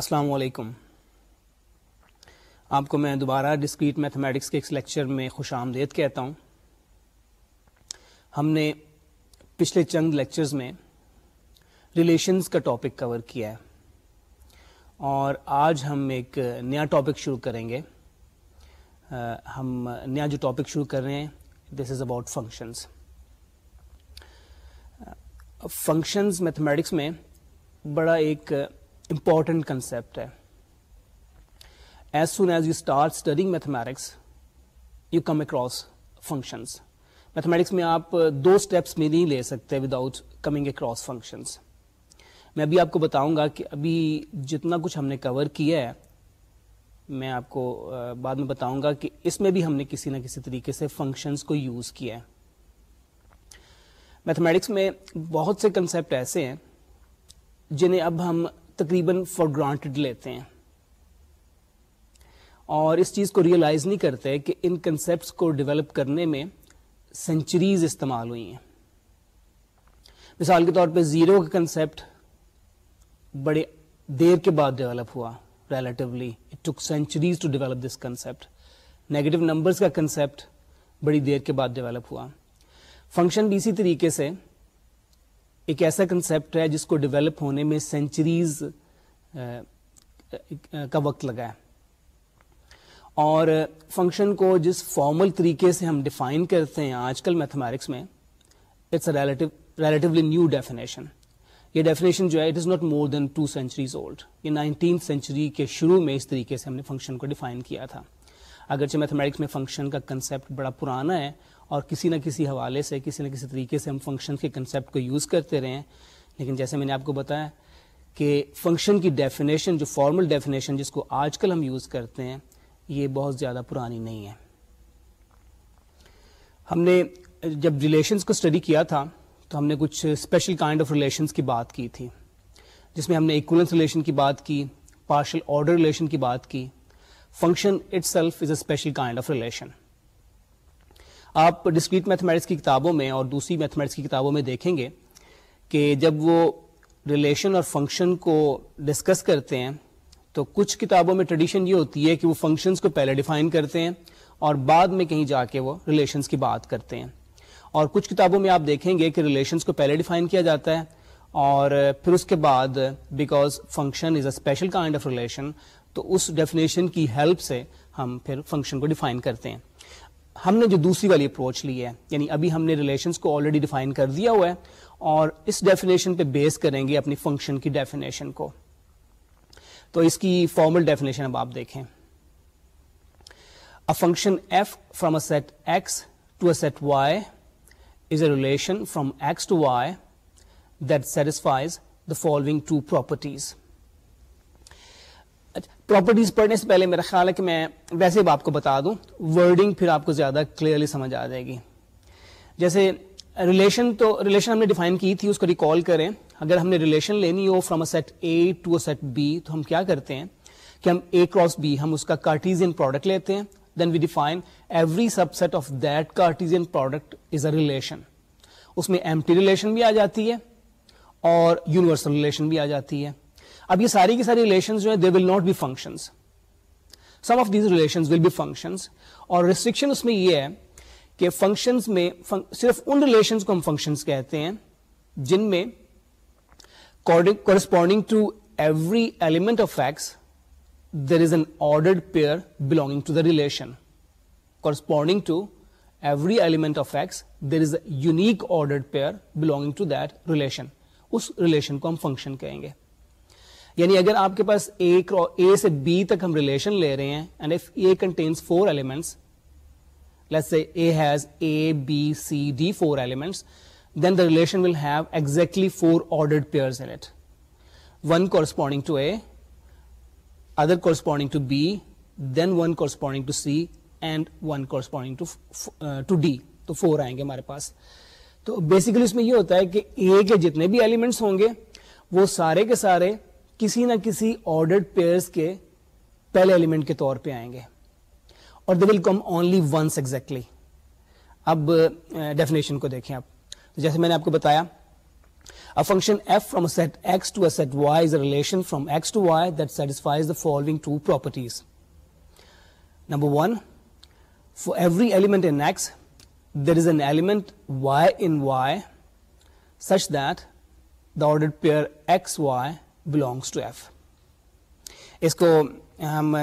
السلام علیکم آپ کو میں دوبارہ ڈسکریٹ میتھمیٹکس کے اس لیکچر میں خوش آمدید کہتا ہوں ہم نے پچھلے چند لیکچرز میں ریلیشنز کا ٹاپک کور کیا ہے اور آج ہم ایک نیا ٹاپک شروع کریں گے ہم نیا جو ٹاپک شروع کر رہے ہیں this is about functions functions mathematics میں بڑا ایک امپورٹنٹ کنسپٹ ہے as soon as you start studying mathematics you come across functions mathematics میں آپ uh, دو اسٹیپس میں نہیں لے سکتے وداؤٹ کمنگ اکراس فنکشنس میں ابھی آپ کو بتاؤں گا کہ ابھی جتنا کچھ ہم نے کور کیا ہے میں آپ کو uh, بعد میں بتاؤں گا کہ اس میں بھی ہم نے کسی نہ کسی طریقے سے فنکشنس کو یوز کیا ہے میتھمیٹکس میں بہت سے کنسیپٹ ایسے ہیں جنہیں اب ہم تقریباً فار گرانٹیڈ لیتے ہیں اور اس چیز کو ریئلائز نہیں کرتے کہ ان کنسیپٹس کو ڈیولپ کرنے میں سینچریز استعمال ہوئی ہیں مثال کے طور پہ زیرو کا کنسیپٹ بڑے دیر کے بعد ڈیولپ ہوا it took centuries to develop this concept negative numbers کا کنسیپٹ بڑی دیر کے بعد ڈیولپ ہوا فنکشن بھی اسی طریقے سے ایک ایسا کنسپٹ ہے جس کو ڈیولپ ہونے میں سینچریز کا وقت لگا ہے اور فنکشن کو جس فارمل طریقے سے ہم ڈیفائن کرتے ہیں آج کل میتھمیٹکس میں اٹس نیو ڈیفینیشن ڈیفینیشن یہ یہ جو ہے it is not more than two centuries old century کے شروع میں اس طریقے سے ہم نے فنکشن کو ڈیفائن کیا تھا اگرچہ میتھمیٹکس میں فنکشن کا کنسپٹ بڑا پرانا ہے اور کسی نہ کسی حوالے سے کسی نہ کسی طریقے سے ہم فنکشن کے کنسیپٹ کو یوز کرتے رہے ہیں لیکن جیسے میں نے آپ کو بتایا کہ فنکشن کی ڈیفینیشن جو فارمل ڈیفینیشن جس کو آج کل ہم یوز کرتے ہیں یہ بہت زیادہ پرانی نہیں ہے ہم نے جب ریلیشنس کو اسٹڈی کیا تھا تو ہم نے کچھ اسپیشل کائنڈ آف ریلیشنس کی بات کی تھی جس میں ہم نے ایکولنس ریلیشن کی بات کی پارشل آرڈر ریلیشن کی بات کی function itself is a special kind of relation آپ ڈسکریٹ میتھمیٹکس کی کتابوں میں اور دوسری میتھمیٹکس کی کتابوں میں دیکھیں گے کہ جب وہ ریلیشن اور فنکشن کو ڈسکس کرتے ہیں تو کچھ کتابوں میں ٹریڈیشن یہ ہوتی ہے کہ وہ فنکشنز کو پہلے ڈیفائن کرتے ہیں اور بعد میں کہیں جا کے وہ ریلیشنز کی بات کرتے ہیں اور کچھ کتابوں میں آپ دیکھیں گے کہ ریلیشنز کو پہلے ڈیفائن کیا جاتا ہے اور پھر اس کے بعد because function is a special kind of relation تو اس ڈیفینیشن کی ہیلپ سے ہم پھر فنکشن کو ڈیفائن کرتے ہیں ہم نے جو دوسری والی اپروچ لی ہے یعنی ابھی ہم نے ریلیشنس کو آلریڈی ڈیفائن کر دیا ہوا ہے اور اس ڈیفینیشن پہ بیس کریں گے اپنی فنکشن کی ڈیفینیشن کو تو اس کی فارمل ڈیفینیشن اب آپ دیکھیں function f from a a set X to set Y is a relation from X to Y that satisfies the following two properties properties پڑھنے سے پہلے میرا خیال ہے کہ میں ویسے بھی آپ کو بتا دوں ورڈنگ پھر آپ کو زیادہ کلیئرلی سمجھ آ جائے گی جیسے ریلیشن تو ریلیشن ہم نے ڈیفائن کی تھی اس کو ریکال کریں اگر ہم نے ریلیشن لینی ہو from a set A to a set B تو ہم کیا کرتے ہیں کہ ہم اے کراس بی ہم اس کا کارٹیزین پروڈکٹ لیتے ہیں then we define every subset of that Cartesian product is a relation اس میں ایم ٹی ریلیشن بھی آ جاتی ہے اور یونیورسل ریلیشن بھی آ جاتی ہے اب یہ ساری کی ساری ریلیشن جو ہے they will not be function some of these will be functions اور ریسٹرکشن اس میں یہ ہے کہ فنکشنز میں صرف ان ریلیشنس کو ہم فنکشنس کہتے ہیں جن میں corresponding to every element of X there is an ordered pair belonging to the relation corresponding to every element of X there is a unique ordered pair belonging to that relation us relation کو ہم function کہیں گے یعنی اگر آپ کے پاس ایک اے سے بی تک ہم ریلیشن لے رہے ہیں and if A contains four elements let's A has A B C D four elements then the relation will have exactly four order pairs in it one corresponding to A other corresponding to B then one corresponding to C and one corresponding to to D تو four آئیں گے ہمارے پاس تو basically اس میں یہ ہوتا ہے کہ اے کے جتنے بھی ایلیمنٹس ہوں گے وہ سارے کے سارے کسی نہ کسی آرڈر پیئرس کے پہلے ایلیمنٹ کے طور پہ آئیں گے اور they will come only once exactly اب ڈیفینیشن کو دیکھیں آپ جیسے میں نے آپ کو بتایا a function f from from X to Y that satisfies the following two properties number one for every element in there is an element Y in Y such the order pair X Y belongs to f اس کو ہم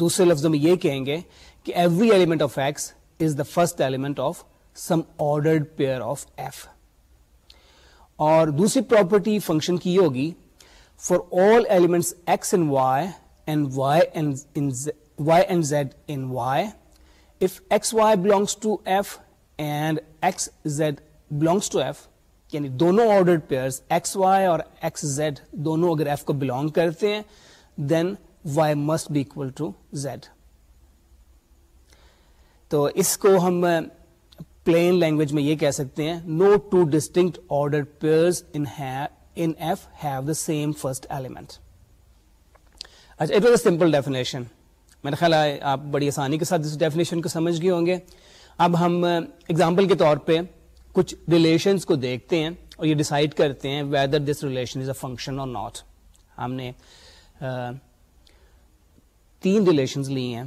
دوسرے لفظوں میں یہ کہیں گے کہ every element of X is the first element of some ordered pair of f اور دوسری پراپرٹی فنکشن کی یہ ہوگی for all element X and Y and Y Y and Z in Y if X Y belongs to f and X Z belongs to f یعنی دونوں pair X Y اور X Z دونوں اگر F کو belong کرتے ہیں then Y must be equal to Z تو اس کو ہم پلین uh, لینگویج میں یہ کہہ سکتے ہیں no two distinct order pairs in F have the same first element اچھا it was a simple definition میرا خیال ہے آپ بڑی آسانی کے ساتھ اس ڈیفینیشن کو سمجھ گئے ہوں گے اب ہم ایگزامپل uh, کے طور پہ کچھ ریلیشنس کو دیکھتے ہیں اور یہ ڈسائڈ کرتے ہیں whether this relation is a function اور ناٹ ہم نے تین ریلیشنس لی ہیں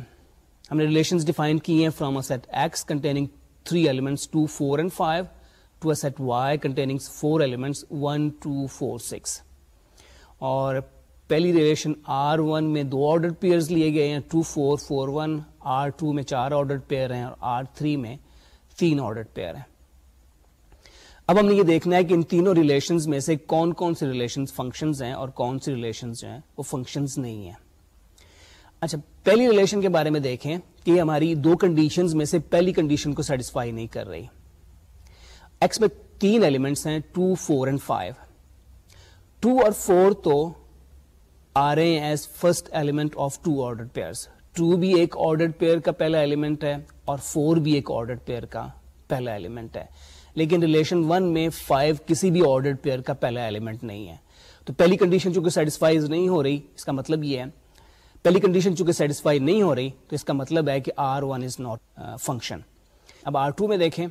ہم نے ریلیشنس ڈیفائن کی ہیں from a set X containing three elements two four and five to a set Y containing four elements one two four six اور پہلی ریلیشن آر ون میں دو آرڈر پیئرز لیے گئے ہیں two four four one R two میں چار order pair ہیں اور آر تھری میں تین آرڈر پیئر ہیں اب ہم نے یہ دیکھنا ہے کہ ان تینوں ریلیشنز میں سے کون کون سی ریلیشن ہیں اور کون سی ریلیشنز جو ہیں وہ فنکشنز نہیں ہیں اچھا پہلی ریلیشن کے بارے میں دیکھیں کہ یہ ہماری دو کنڈیشنز میں سے پہلی کنڈیشن کو سیٹسفائی نہیں کر رہی ایکس میں تین ایلیمنٹس ہیں two four and five two اور فور تو آ رہے ہیں as first element of two order pairs two بھی ایک آرڈر پیئر کا پہلا ایلیمنٹ ہے اور فور بھی ایک آرڈر پیئر کا پہلا ایلیمنٹ ہے لیکن ریلیشن ون میں فائیو کسی بھی آرڈر پیئر کا پہلا ایلیمنٹ نہیں ہے تو پہلی کنڈیشن چونکہ سیٹسفائیز نہیں ہو رہی اس کا مطلب یہ ہے پہلی کنڈیشن چونکہ سیٹسفائی نہیں ہو رہی تو اس کا مطلب ہے کہ R one is not function اب آر ٹو میں دیکھیں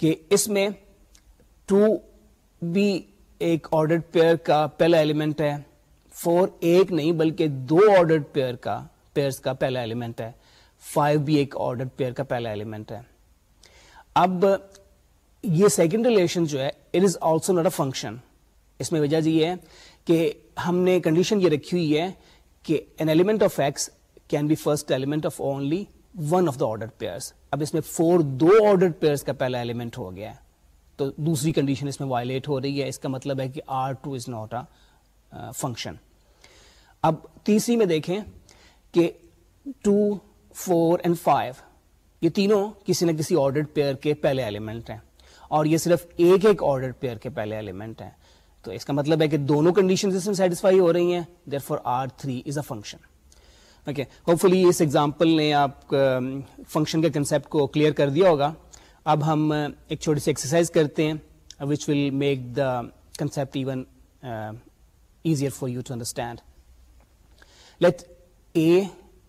کہ اس میں ٹو بھی ایک آرڈر پیئر کا پہلا ایلیمنٹ ہے فور ایک نہیں بلکہ دو آرڈر پیئر کا پیئر کا پہلا ایلیمنٹ ہے فائیو بھی ایک آرڈر پیئر کا پہلا ایلیمنٹ ہے اب یہ سیکنڈ ریلیشن جو ہے it is also not a function اس میں وجہ یہ ہے کہ ہم نے کنڈیشن یہ رکھی ہوئی ہے کہ an element of X can be first element of only one of the order pairs اب اس میں فور دو آرڈر پیئرس کا پہلا ایلیمنٹ ہو گیا ہے تو دوسری کنڈیشن اس میں وائلیٹ ہو رہی ہے اس کا مطلب ہے کہ R two is not a function اب تیسری میں دیکھیں کہ ٹو فور اینڈ فائیو یہ تینوں کسی نہ کسی آرڈر پیئر کے پہلے ایلیمنٹ ہیں اور یہ صرف ایک ایک آرڈر پیئر کے پہلے ایلیمنٹ ہیں تو اس کا مطلب ہے کہ دونوں کنڈیشن اس میں سیٹسفائی ہو رہی ہیں therefore R three is a function okay hopefully us example نے آپ فنکشن um, کے کنسیپٹ کو کلیئر کر دیا ہوگا اب ہم uh, ایک چھوٹی سی ایکسرسائز کرتے ہیں which will make the concept even easier for you to understand let A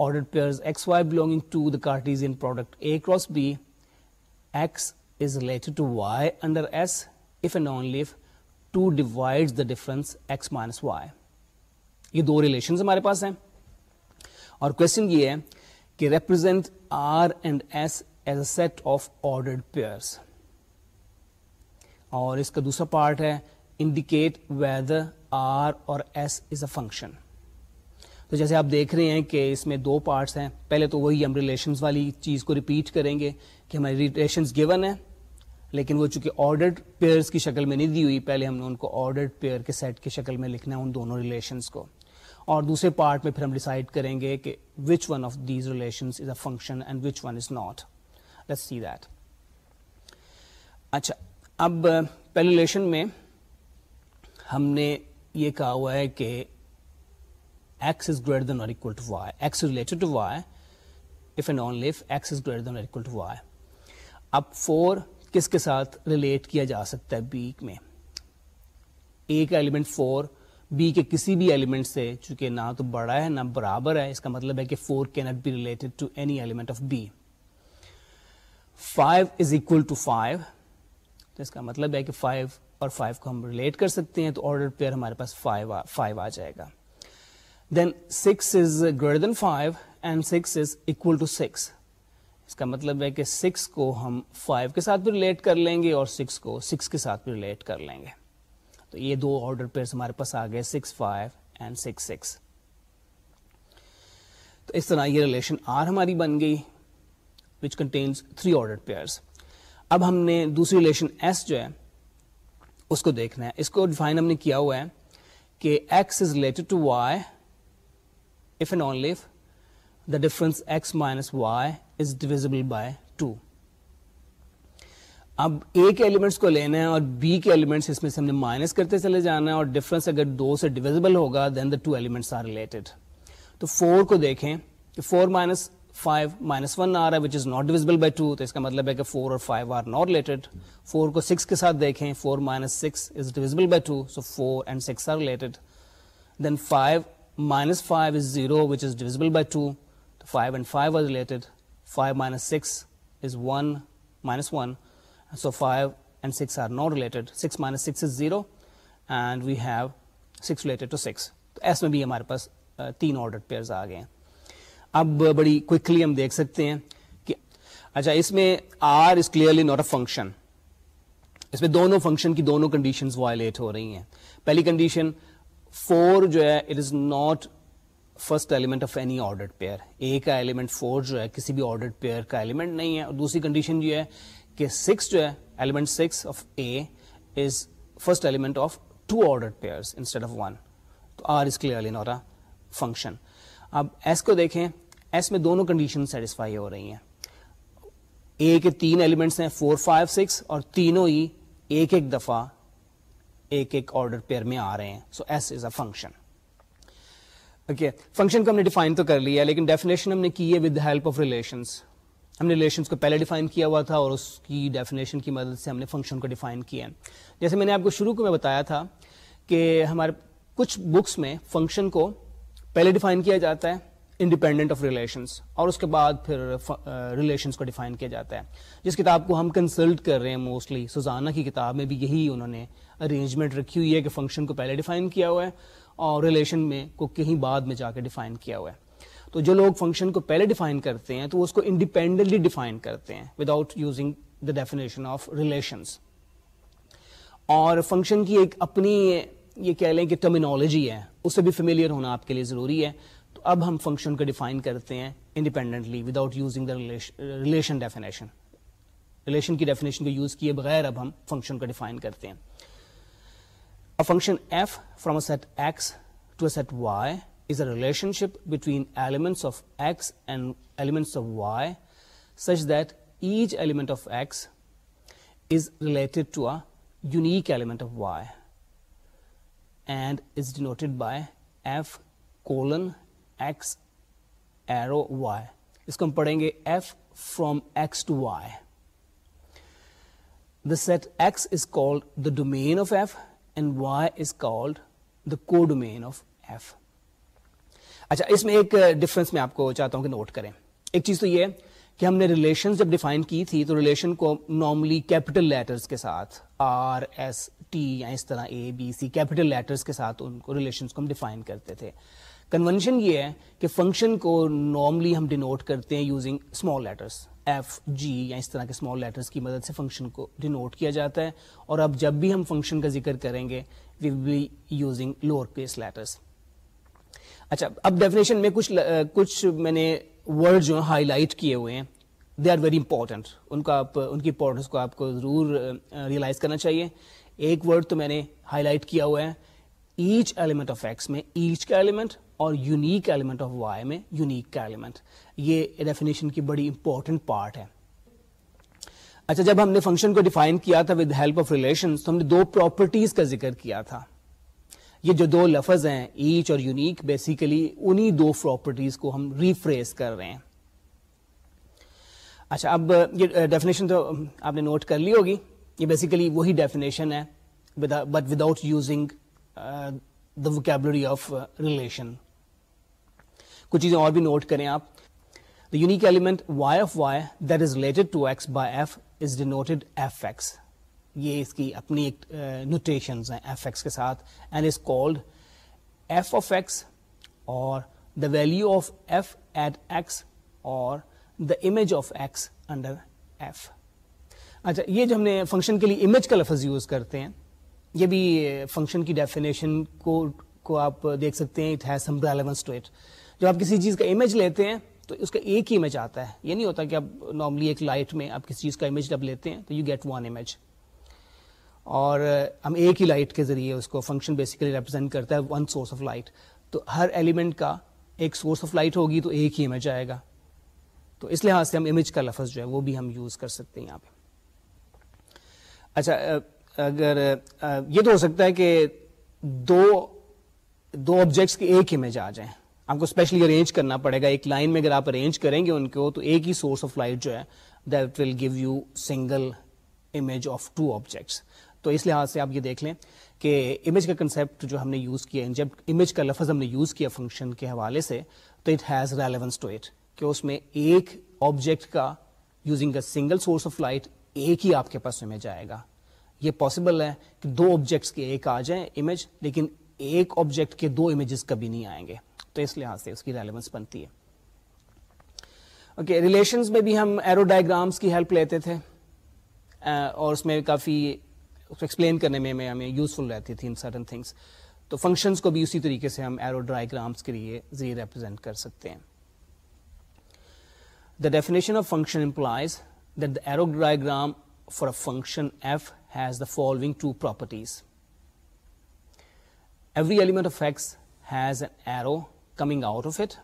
ہمارے پاس R and S as A of pairs اور اس کا دوسرا پارٹ ہے انڈیکیٹ ویدر آر اور فنکشن تو جیسے آپ دیکھ رہے ہیں کہ اس میں دو پارٹس ہیں پہلے تو وہی ہم ریلیشنز والی چیز کو ریپیٹ کریں گے کہ ہماری ریلیشنز گیون ہیں لیکن وہ چونکہ آرڈرڈ پیئرس کی شکل میں نہیں دی ہوئی پہلے ہم نے ان کو آرڈرڈ پیئر کے سیٹ کی شکل میں لکھنا ہے ان دونوں ریلیشنس کو اور دوسرے پارٹ میں پھر ہم ڈیسائڈ کریں گے کہ which one of these relations is a function and which one is not let see that اچھا اب پہلے ریلیشن میں ہم نے یہ کہا ہوا ہے کہ x is greater than or equal to y x is related to y if and only if x is greater than or equal to y اب 4 کس کے ساتھ ریلیٹ کیا جا سکتا ہے بی میں اے کا ایلیمنٹ 4 بی کے کسی بھی ایلیمنٹ سے چونکہ نہ تو بڑا ہے نہ برابر ہے اس کا مطلب ہے کہ 4 کی not be related to any element of B five is equal to five تو اس کا مطلب ہے کہ 5 اور 5 کو ہم ریلیٹ کر سکتے ہیں تو آرڈر پیئر ہمارے پاس 5 آ جائے گا then six is greater than five and six is equal اس کا مطلب ہے کہ سکس کو ہم فائیو کے ساتھ بھی ریلیٹ کر لیں گے اور سکس کو سکس کے ساتھ بھی ریلیٹ کر لیں گے تو یہ دو آرڈر پیئرس ہمارے پاس آ گئے six six six five and تو اس طرح یہ ریلیشن آر ہماری بن گئی which contains three order pairs اب ہم نے دوسری ریلیشن ایس جو ہے اس کو دیکھنا ہے اس کو ڈیفائن ہم نے کیا ہوا ہے کہ X is related to Y minus X minus divisible by two اب اے کے ایلیمنٹس کو لینا ہے اور بی کے ایلیمنٹس اس میں سے ہم نے مائنس کرتے چلے جانا ہے اور ڈفرنس اگر دو سے ڈویزبل ہوگا then the two elements are related تو فور کو دیکھیں کہ four minus five minus one آ رہا ہے which is not divisible by two تو اس کا مطلب ہے کہ فور اور five are not related four کو سکس کے ساتھ دیکھیں four minus six is divisible by two so four and six are related then five S میں بھی ہمارے پاس تین ہیں اب بڑی ہم دیکھ سکتے ہیں کہ اچھا اس میں R is clearly not a function اس میں دونوں فنکشن کی دونوں کنڈیشن وائلیٹ ہو رہی ہیں پہلی کنڈیشن فور جو ہے it is not first element of any order pair A کا ایلیمنٹ فور جو ہے کسی بھی آرڈر پیئر کا ایلیمنٹ نہیں ہے اور دوسری کنڈیشن یہ ہے کہ سکس جو ہے element six of A is first element of two order pair instead of one تو آر از کلیئر فنکشن اب ایس کو دیکھیں ایس میں دونوں کنڈیشن سیٹسفائی ہو رہی ہیں اے کے تین ایلیمنٹس ہیں فور فائیو سکس اور تینوں ہی ایک ایک دفعہ ایک ایک آرڈر پیئر میں آ رہے ہیں so S is a function okay function کو ہم نے ڈیفائن تو کر لیا لیکن ڈیفینیشن ہم نے کی ہے ود ہیلپ آف ریلیشنس ہم نے ریلیشنس کو پہلے ڈیفائن کیا ہوا تھا اور اس کی ڈیفینیشن کی مدد سے ہم نے فنکشن کو ڈیفائن کیا ہے جیسے میں نے آپ کو شروع کو میں بتایا تھا کہ ہمارے کچھ بکس میں فنکشن کو پہلے ڈیفائن کیا جاتا ہے انڈیپینڈنٹ آف ریلیشنس اور اس کے بعد پھر ریلیشنس uh, uh, کو ڈیفائن کیا جاتا ہے جس کتاب کو ہم کنسلٹ کر رہے ہیں موسٹلی سوزانہ کی کتاب میں بھی یہی انہوں نے ارینجمنٹ رکھی ہوئی ہے کہ فنکشن کو پہلے ڈیفائن کیا ہوا ہے اور ریلیشن میں کو کہیں بعد میں جا کے ڈیفائن کیا ہوا ہے تو جو لوگ فنکشن کو پہلے ڈیفائن کرتے ہیں تو اس کو انڈیپینڈنٹلی ڈیفائن کرتے ہیں without using the definition of relations اور فنکشن کی ایک اپنی یہ کہہ لیں کہ ٹرمینالوجی ہے اسے بھی فیملیئر ہونا آپ کے لیے ضروری ہے تو اب ہم فنکشن کو ڈیفائن کرتے ہیں independently without using the relation relation definition definition کی کو یوز کیے بغیر اب ہم فنکشن فنکشن کو ڈیفائن کرتے ہیں f from a a a set set X X X to to Y Y is is relationship between elements elements of of of and such that each element related unique element of Y and is denoted by f colon X arrow Y اس کو ہم پڑھیں گے F from X to Y the set X is called the domain of F and Y is called the codomain of F اچھا اس میں ایک difference میں آپ کو چاہتا ہوں کہ نوٹ کریں ایک چیز تو یہ کہ ہم نے ریلیشن جب ڈیفائن کی تھی تو ریلیشن کو نارملی کیپٹل لیٹرز کے ساتھ آر ایس ٹی یا اس طرح A B C capital letters کے ساتھ ان کو ریلیشنس کو ہم ڈیفائن کرتے تھے کنونشن یہ ہے کہ فنکشن کو نارملی ہم ڈینوٹ کرتے ہیں using small letters F G یا اس طرح کے اسمال لیٹرس کی مدد سے فنکشن کو ڈینوٹ کیا جاتا ہے اور اب جب بھی ہم فنکشن کا ذکر کریں گے we be using lower case letters اچھا اب ڈیفینیشن میں کچھ کچھ میں نے ورڈ جو ہیں ہائی لائٹ کیے ہوئے ہیں دے آر ویری امپورٹنٹ ان کا آپ ان کی امپورٹنس کو آپ کو ضرور ریئلائز کرنا چاہیے ایک ورڈ تو میں نے ہائی لائٹ کیا ہوا ہے ایچ ایلیمنٹ آف ایکس میں ایچ کا ایلیمنٹ اور یونیک ایلیمنٹ آف وائی میں یونیک کا ایلیمنٹ یہ ڈیفینیشن کی بڑی امپورٹنٹ پارٹ ہے اچھا جب ہم نے فنکشن کو ڈیفائن کیا تھا ود ہیلپ آف ریلیشن تو ہم نے دو پراپرٹیز کا ذکر کیا تھا یہ جو دو لفظ ہیں ایچ اور یونیک بیسیکلی انہی دو پراپرٹیز کو ہم ریفریز کر رہے ہیں اچھا اب یہ ڈیفینیشن تو آپ نے نوٹ کر لی ہوگی یہ بیسیکلی وہی ڈیفینیشن ہے but without using the vocabulary of relation کچھ چیزیں اور بھی نوٹ کریں آپ the unique element Y of Y that is related to X by f is denoted f X یہ اس کی اپنی ایک نوٹیشنز ہیں ایف ایکس کے ساتھ and is called f of X اور the value of f at X اور the image of X under f اچھا یہ جو ہم نے فنکشن کے لیے امیج کا لفظ یوز کرتے ہیں یہ بھی فنکشن کی ڈیفینیشن کو کو آپ دیکھ سکتے ہیں it has some relevance to it جب آپ کسی چیز کا امیج لیتے ہیں تو اس کا ایک ہی امیج آتا ہے یہ نہیں ہوتا کہ آپ نارملی ایک لائٹ میں آپ کسی چیز کا امیج جب لیتے ہیں تو یو گیٹ ون امیج اور ہم ایک ہی لائٹ کے ذریعے اس کو فنکشن بیسیکلی ریپرزینٹ کرتا ہے ون سورس آف لائٹ تو ہر ایلیمنٹ کا ایک سورس آف لائٹ ہوگی تو ایک ہی امیج آئے گا تو اس لحاظ سے ہم امیج کا لفظ جو ہے وہ بھی ہم یوز کر سکتے ہیں یہاں پہ اچھا اگر یہ تو ہو سکتا ہے کہ دو دو آبجیکٹس کی ایک امیج آ جائیں آپ کو اسپیشلی ارینج کرنا پڑے گا ایک لائن میں اگر آپ ارینج کریں گے ان کو تو ایک ہی سورس آف لائٹ جو ہے that will give you single image of two objects تو اس لحاظ سے آپ یہ دیکھ لیں کہ امیج کا کنسپٹ جو ہم نے یوز کیا جب امیج کا لفظ ہم نے یوز کیا فنکشن کے حوالے سے تو it has relevance to it کہ اس میں ایک آبجیکٹ کا using a single source of light ایک ہی آپ کے پاس امیج آئے گا یہ پاسبل ہے کہ دو آبجیکٹس کے ایک آ جائیں امیج لیکن ایک آبجیکٹ کے دو امیجز کبھی نہیں آئیں گے تو اس لحاظ سے اس کی ریلیونس بنتی ہے اوکے okay, ریلیشنز میں بھی ہم ایرو ڈائیگرامس کی ہیلپ لیتے تھے uh, اور اس میں کافی ایکسپلین کرنے میں ہمیں یوزفل رہتی تھی ان سرٹن تھنگس تو فنکشنس کو بھی اسی طریقے سے ہم ایرو ڈائیگرامس کے لیے ریپرزینٹ کر سکتے ہیں the definition of function implies that the arrow diagram for a function F has the following two properties every element of X has an arrow coming out of it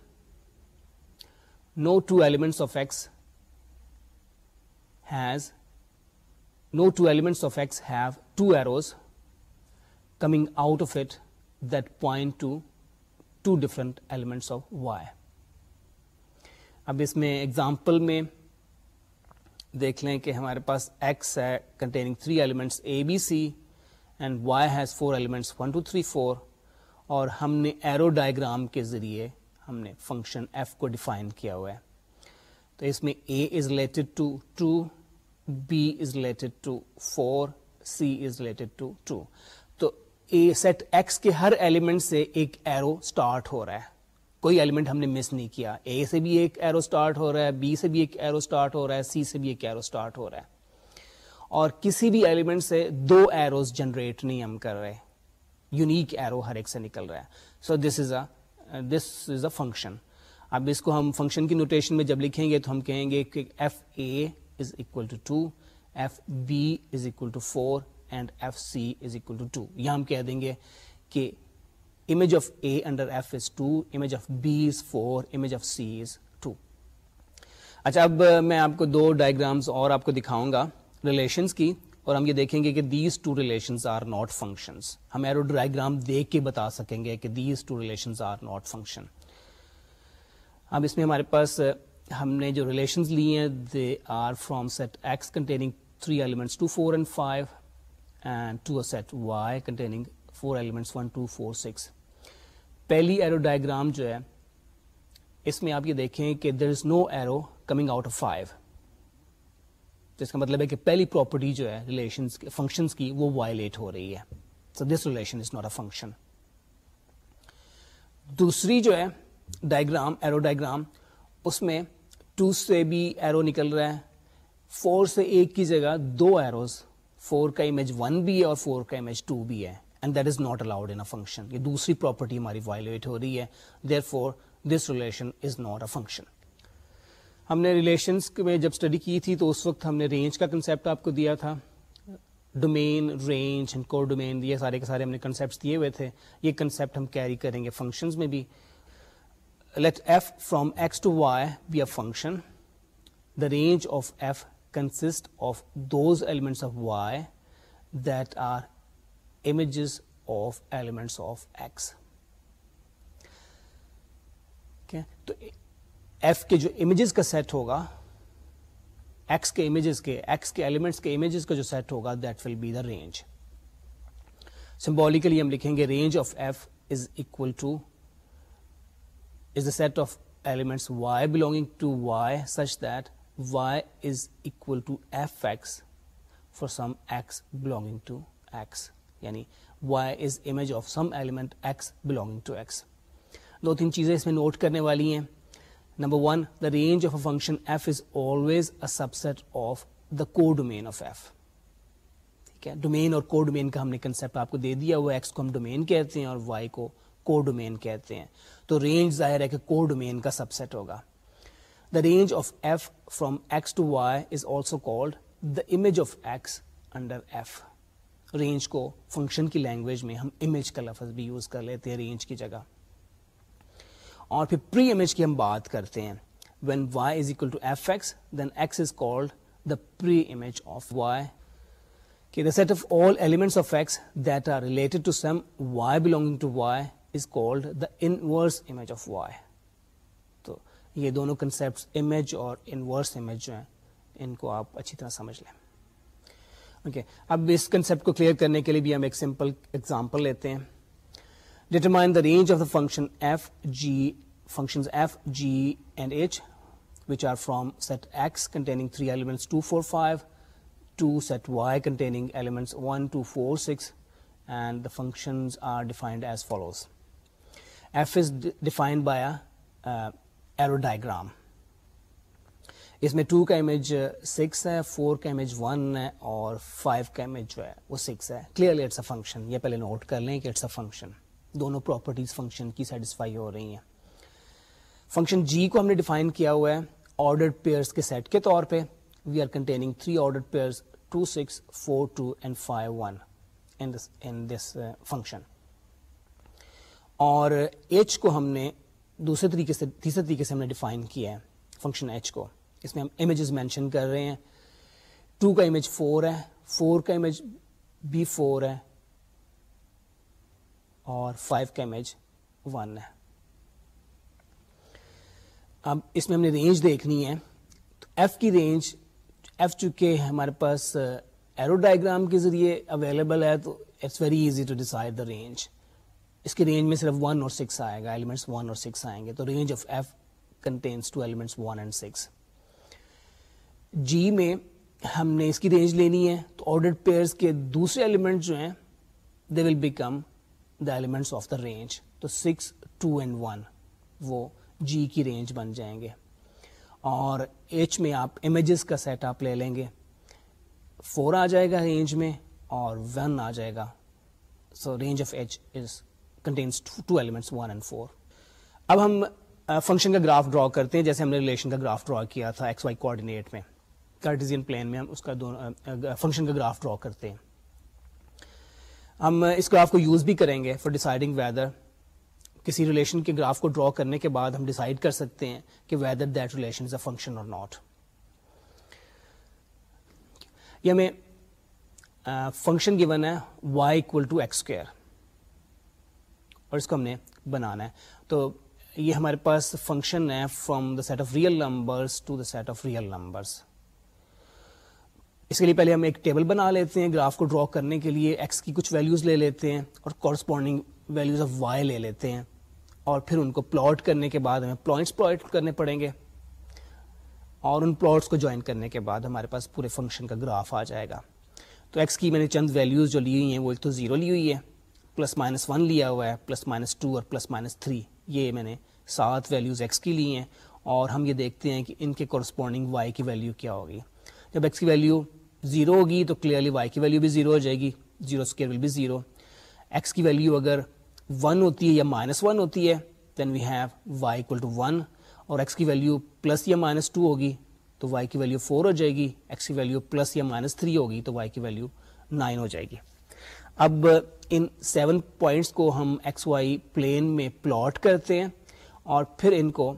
no two elements of X has no two elements of X have two arrows coming out of it point to two different elements of Y اب اس میں example میں دیکھ لیں کہ ہمارے پاس X ہے containing three elements A B C and Y has four elements one two three four اور ہم نے ایرو ڈائگرام کے ذریعے ہم نے فنکشن ایف کو ڈیفائن کیا ہوا ہے تو اس میں A is related to two B is related to four C is related to two تو اے سیٹ ایکس کے ہر ایلیمنٹ سے ایک ایرو اسٹارٹ ہو رہا ہے کوئی ایلیمنٹ ہم نے مس نہیں کیا اے سے بھی ایک ایرو اسٹارٹ ہو رہا ہے بی سے بھی ایک ایرو اسٹارٹ ہو رہا ہے سی سے بھی ایک ایرو اسٹارٹ ہو رہا ہے اور کسی بھی ایلیمنٹ سے دو ایروز جنریٹ نہیں ہم کر رہے یونیک ایرو ہر ایک سے نکل رہا ہے so this is a this is a function اب اس کو ہم فنکشن کی نوٹیشن میں جب لکھیں گے تو ہم کہیں گے کہ F A is equal to two F B is equal to four and F C is equal to two یہ ہم کہہ دیں گے کہ image of A under F is two image of B is four image of C is two اچھا اب میں آپ کو دو ڈائگرامس اور آپ کو دکھاؤں گا ریلیشنس کی اور ہم یہ دیکھیں گے کہ these two relations are not functions ہم ایرو ڈرائیگرام دیکھ کے بتا سکیں گے کہ these two relations are not function اب اس میں ہمارے پاس ہم نے جو ریلیشنز لی ہیں they are from set X containing three elements two four and five and to a set Y containing four elements one two four six پہلی ایرو ڈائگرام جو ہے اس میں آپ یہ دیکھیں کہ there is no arrow coming out of five جس کا مطلب ہے کہ پہلی پراپرٹی جو ہے ریلیشن فنکشنس کی وہ وائلیٹ ہو رہی ہے so this relation is not a function دوسری جو ہے ڈائگرام ایرو ڈائگرام اس میں ٹو سے بھی ایرو نکل رہا ہے فور سے ایک کی جگہ دو ایروز فور کا امیج ون بھی ہے اور فور کا امیج ٹو بھی ہے and that is not allowed in a function یہ دوسری پراپرٹی ہماری وائلیٹ ہو رہی ہے therefore this relation is not a function ہم نے ریلیشنس میں جب اسٹڈی کی تھی تو اس وقت ہم نے رینج کا کنسیپٹ آپ کو دیا تھا ڈومین ڈومین رینج یہ سارے کے سارے ہم نے کنسیپٹس دیے ہوئے تھے یہ کنسیپٹ ہم کیری کریں گے فنکشن میں بھی let F from X to Y be a function the range of F consist of those elements of Y that are images of elements of X تو ایف کے جو امیجز کا set ہوگا X کے images کے X کے elements کے images کا جو سیٹ ہوگا that will be the range symbolically ہم لکھیں گے range of F is equal to is a set of elements Y belonging to Y such that Y is equal to F X for some X belonging to X یعنی Y is image of some element X belonging to X دو تین چیزیں اس میں note کرنے والی ہیں number one the range of a function F is always a of the کو domain of F ٹھیک ہے ڈومین اور کو ڈومین کا ہم نے کنسپٹ آپ کو دے دیا وہ ڈومین کہتے ہیں اور وائی کو کو ڈومین کہتے ہیں تو رینج ظاہر ہے کہ کو ڈومین کا سبسیٹ ہوگا the range of F from X to Y is also called the image of X under F range کو فنکشن کی لینگویج میں ہم امیج کا لفظ بھی یوز کر لیتے ہیں رینج کی جگہ اور پھر پری امیج کی ہم بات کرتے ہیں when Y is equal to F X then X is called the pre image of Y کہ the set of all elements of X that are related to some Y belonging to Y is called the inverse image of Y تو یہ دونوں concept image اور inverse image جو ہیں ان کو آپ اچھی طرح سمجھ لیں اوکے okay. اب اس کنسپٹ کو کلیئر کرنے کے لیے بھی ہم ایک سمپل ایگزامپل لیتے ہیں by functions as follows F is میں ٹو کا امیج سکس ہے فور کا امیج ون ہے اور فائیو کا امیج جو ہے وہ ہے کلیئرلی اٹس اے فنکشن یہ پہلے نوٹ کر لیں کہ اٹس اے فنکشن دونوں پراپرٹیز فنکشن کی سیٹسفائی ہو رہی ہیں فنکشن جی کو ہم نے ڈیفائن کیا ہوا ہے آرڈر پیئرس کے سیٹ کے طور پہ we are containing three order pairs two six four two and five one in this function اور ایچ کو ہم نے دوسرے طریقے سے تیسرے طریقے سے ہم نے ڈیفائن کیا ہے فنکشن ایچ کو اس میں ہم امیجز مینشن کر رہے ہیں ٹو کا امیج فور ہے فور کا امیج بی فور ہے اور فائیو کا امیج ون اب اس میں ہم نے رینج دیکھنی ہے تو ایف کی رینج ایف چونکہ ہمارے پاس ایرو uh, ڈائگرام کے ذریعے اویلیبل ہے تو it's very easy to decide the range اس کے رینج میں صرف ون اور سکس آئے گا ایلیمنٹس ون اور سکس آئیں گے تو range of F contains two elements one and six G میں ہم نے اس کی رینج لینی ہے تو آڈر پیئرس کے دوسرے ایلیمنٹ جو ہیں they will become the elements of the range تو سکس ٹو اینڈ ون وہ جی کی رینج بن جائیں گے اور ایچ میں آپ امیجز کا سیٹ اپ لے لیں گے فور آ جائے گا رینج میں اور ون آ جائے گا so range of H is contains two elements one and four اب ہم فنکشن کا گراف ڈرا کرتے ہیں جیسے ہم نے ریلیشن کا گراف ڈرا کیا تھا ایکس وائی کوآڈینیٹ میں کارٹیزین پلین میں ہم اس کا دونوں فنکشن کا گراف ڈرا کرتے ہیں ہم اس گراف کو یوز بھی کریں گے فار ڈیسائڈنگ ویدر کسی ریلیشن کے گراف کو ڈرا کرنے کے بعد ہم ڈیسائڈ کر سکتے ہیں کہ whether that relation is a function اور ناٹ یہ ہمیں فنکشن گیون ہے Y equal to X square اور اس کو ہم نے بنانا ہے تو یہ ہمارے پاس فنکشن ہے from the set of real numbers to the set of real numbers اس کے لیے پہلے ہم ایک ٹیبل بنا لیتے ہیں گراف کو ڈرا کرنے کے لیے ایکس کی کچھ ویلیوز لے لیتے ہیں اور کورسپونڈنگ ویلیوز آف وائی لے لیتے ہیں اور پھر ان کو پلاٹ کرنے کے بعد ہمیں پلائنٹس پلاٹ کرنے پڑیں گے اور ان پلاٹس کو جوائن کرنے کے بعد ہمارے پاس پورے فنکشن کا گراف آ جائے گا تو ایکس کی میں نے چند ویلیوز جو لی ہوئی ہیں وہ ایک تو زیرو لی ہوئی ہے پلس مائنس ون لیا ہوا ہے پلس مائنس ٹو اور پلس مائنس تھری یہ میں نے سات ویلیوز ایکس کی لی ہیں اور ہم یہ دیکھتے ہیں کہ ان کے کورسپونڈنگ وائی کی ویلیو کیا ہوگی جب ایکس کی ویلیو زیرو ہوگی تو کلیئرلی وائی کی ویلیو بھی زیرو ہو جائے گی زیرو اسکیئر ول بھی زیرو ایکس کی ویلیو اگر ون ہوتی ہے یا مائنس ون ہوتی ہے then we have Y equal to one اور ایکس کی ویلیو پلس یا مائنس ٹو ہوگی تو وائی کی ویلیو فور ہو جائے گی ایکس کی ویلیو پلس یا مائنس تھری ہوگی تو وائی کی ویلیو نائن ہو جائے گی اب ان سیون پوائنٹس کو ہم ایکس وائی پلین میں پلاٹ کرتے ہیں اور پھر ان کو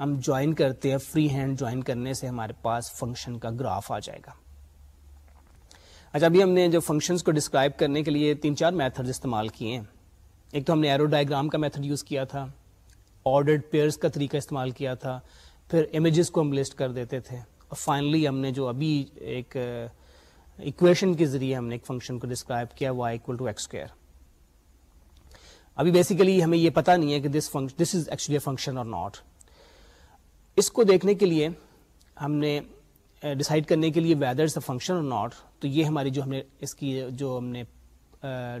ہم جوائن کرتے ہیں فری ہینڈ جوائن کرنے سے ہمارے پاس فنکشن کا گراف آ جائے گا اچھا ابھی ہم نے جو فنکشنس کو ڈسکرائب کرنے کے لیے تین چار میتھڈز استعمال کیے ہیں ایک تو ہم نے ایرو ڈائیگرام کا میتھڈ یوز کیا تھا آڈرڈ پیئرس کا طریقہ استعمال کیا تھا پھر امیجز کو ہم لسٹ کر دیتے تھے اور فائنلی ہم نے جو ابھی ایک اکویشن کے ذریعے ہم نے ایک فنکشن کو ڈسکرائب کیا وہ اسکوئر ابھی بیسیکلی ہمیں یہ پتا نہیں ہے کہ this function this is actually function اور ناٹ اس کو دیکھنے کے لیے ہم نے ڈسائڈ کرنے کے لیے ویدر از اے فنکشن اور ناٹ تو یہ ہماری جو ہم نے اس کی جو ہم نے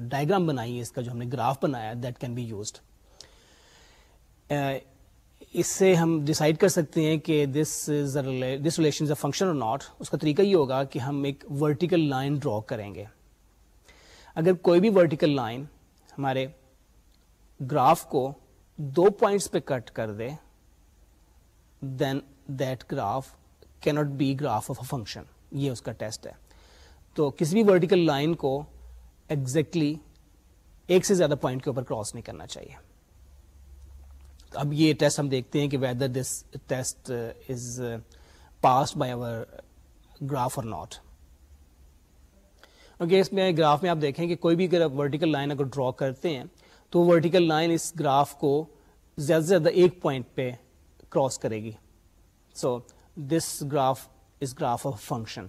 ڈائگرام بنائی ہے اس کا جو ہم نے گراف بنایا دیٹ کین بی یوزڈ اس سے ہم ڈسائڈ کر سکتے ہیں کہ this is this relation is a function اور ناٹ اس کا طریقہ یہ ہوگا کہ ہم ایک ورٹیکل لائن ڈرا کریں گے اگر کوئی بھی ورٹیکل لائن ہمارے گراف کو دو پوائنٹس پہ کٹ کر دے then that graph can't be graph of a function یہ اس کا ٹیسٹ ہے تو کسی بھی ورٹیکل لائن کو ایگزیکٹلی exactly ایک سے زیادہ پوائنٹ کے اوپر کراس نہیں کرنا چاہیے اب یہ ٹیسٹ ٹیسٹ ہم دیکھتے ہیں کہ whether this is pass by graph اور ناٹ کیونکہ اس میں گراف میں آپ دیکھیں کہ کوئی بھی اگر ورٹیکل لائن اگر ڈرا کرتے ہیں تو ورٹیکل لائن اس گراف کو زیادہ سے زیادہ ایک پوائنٹ پہ کراس کرے گی so so, this graph is graph of function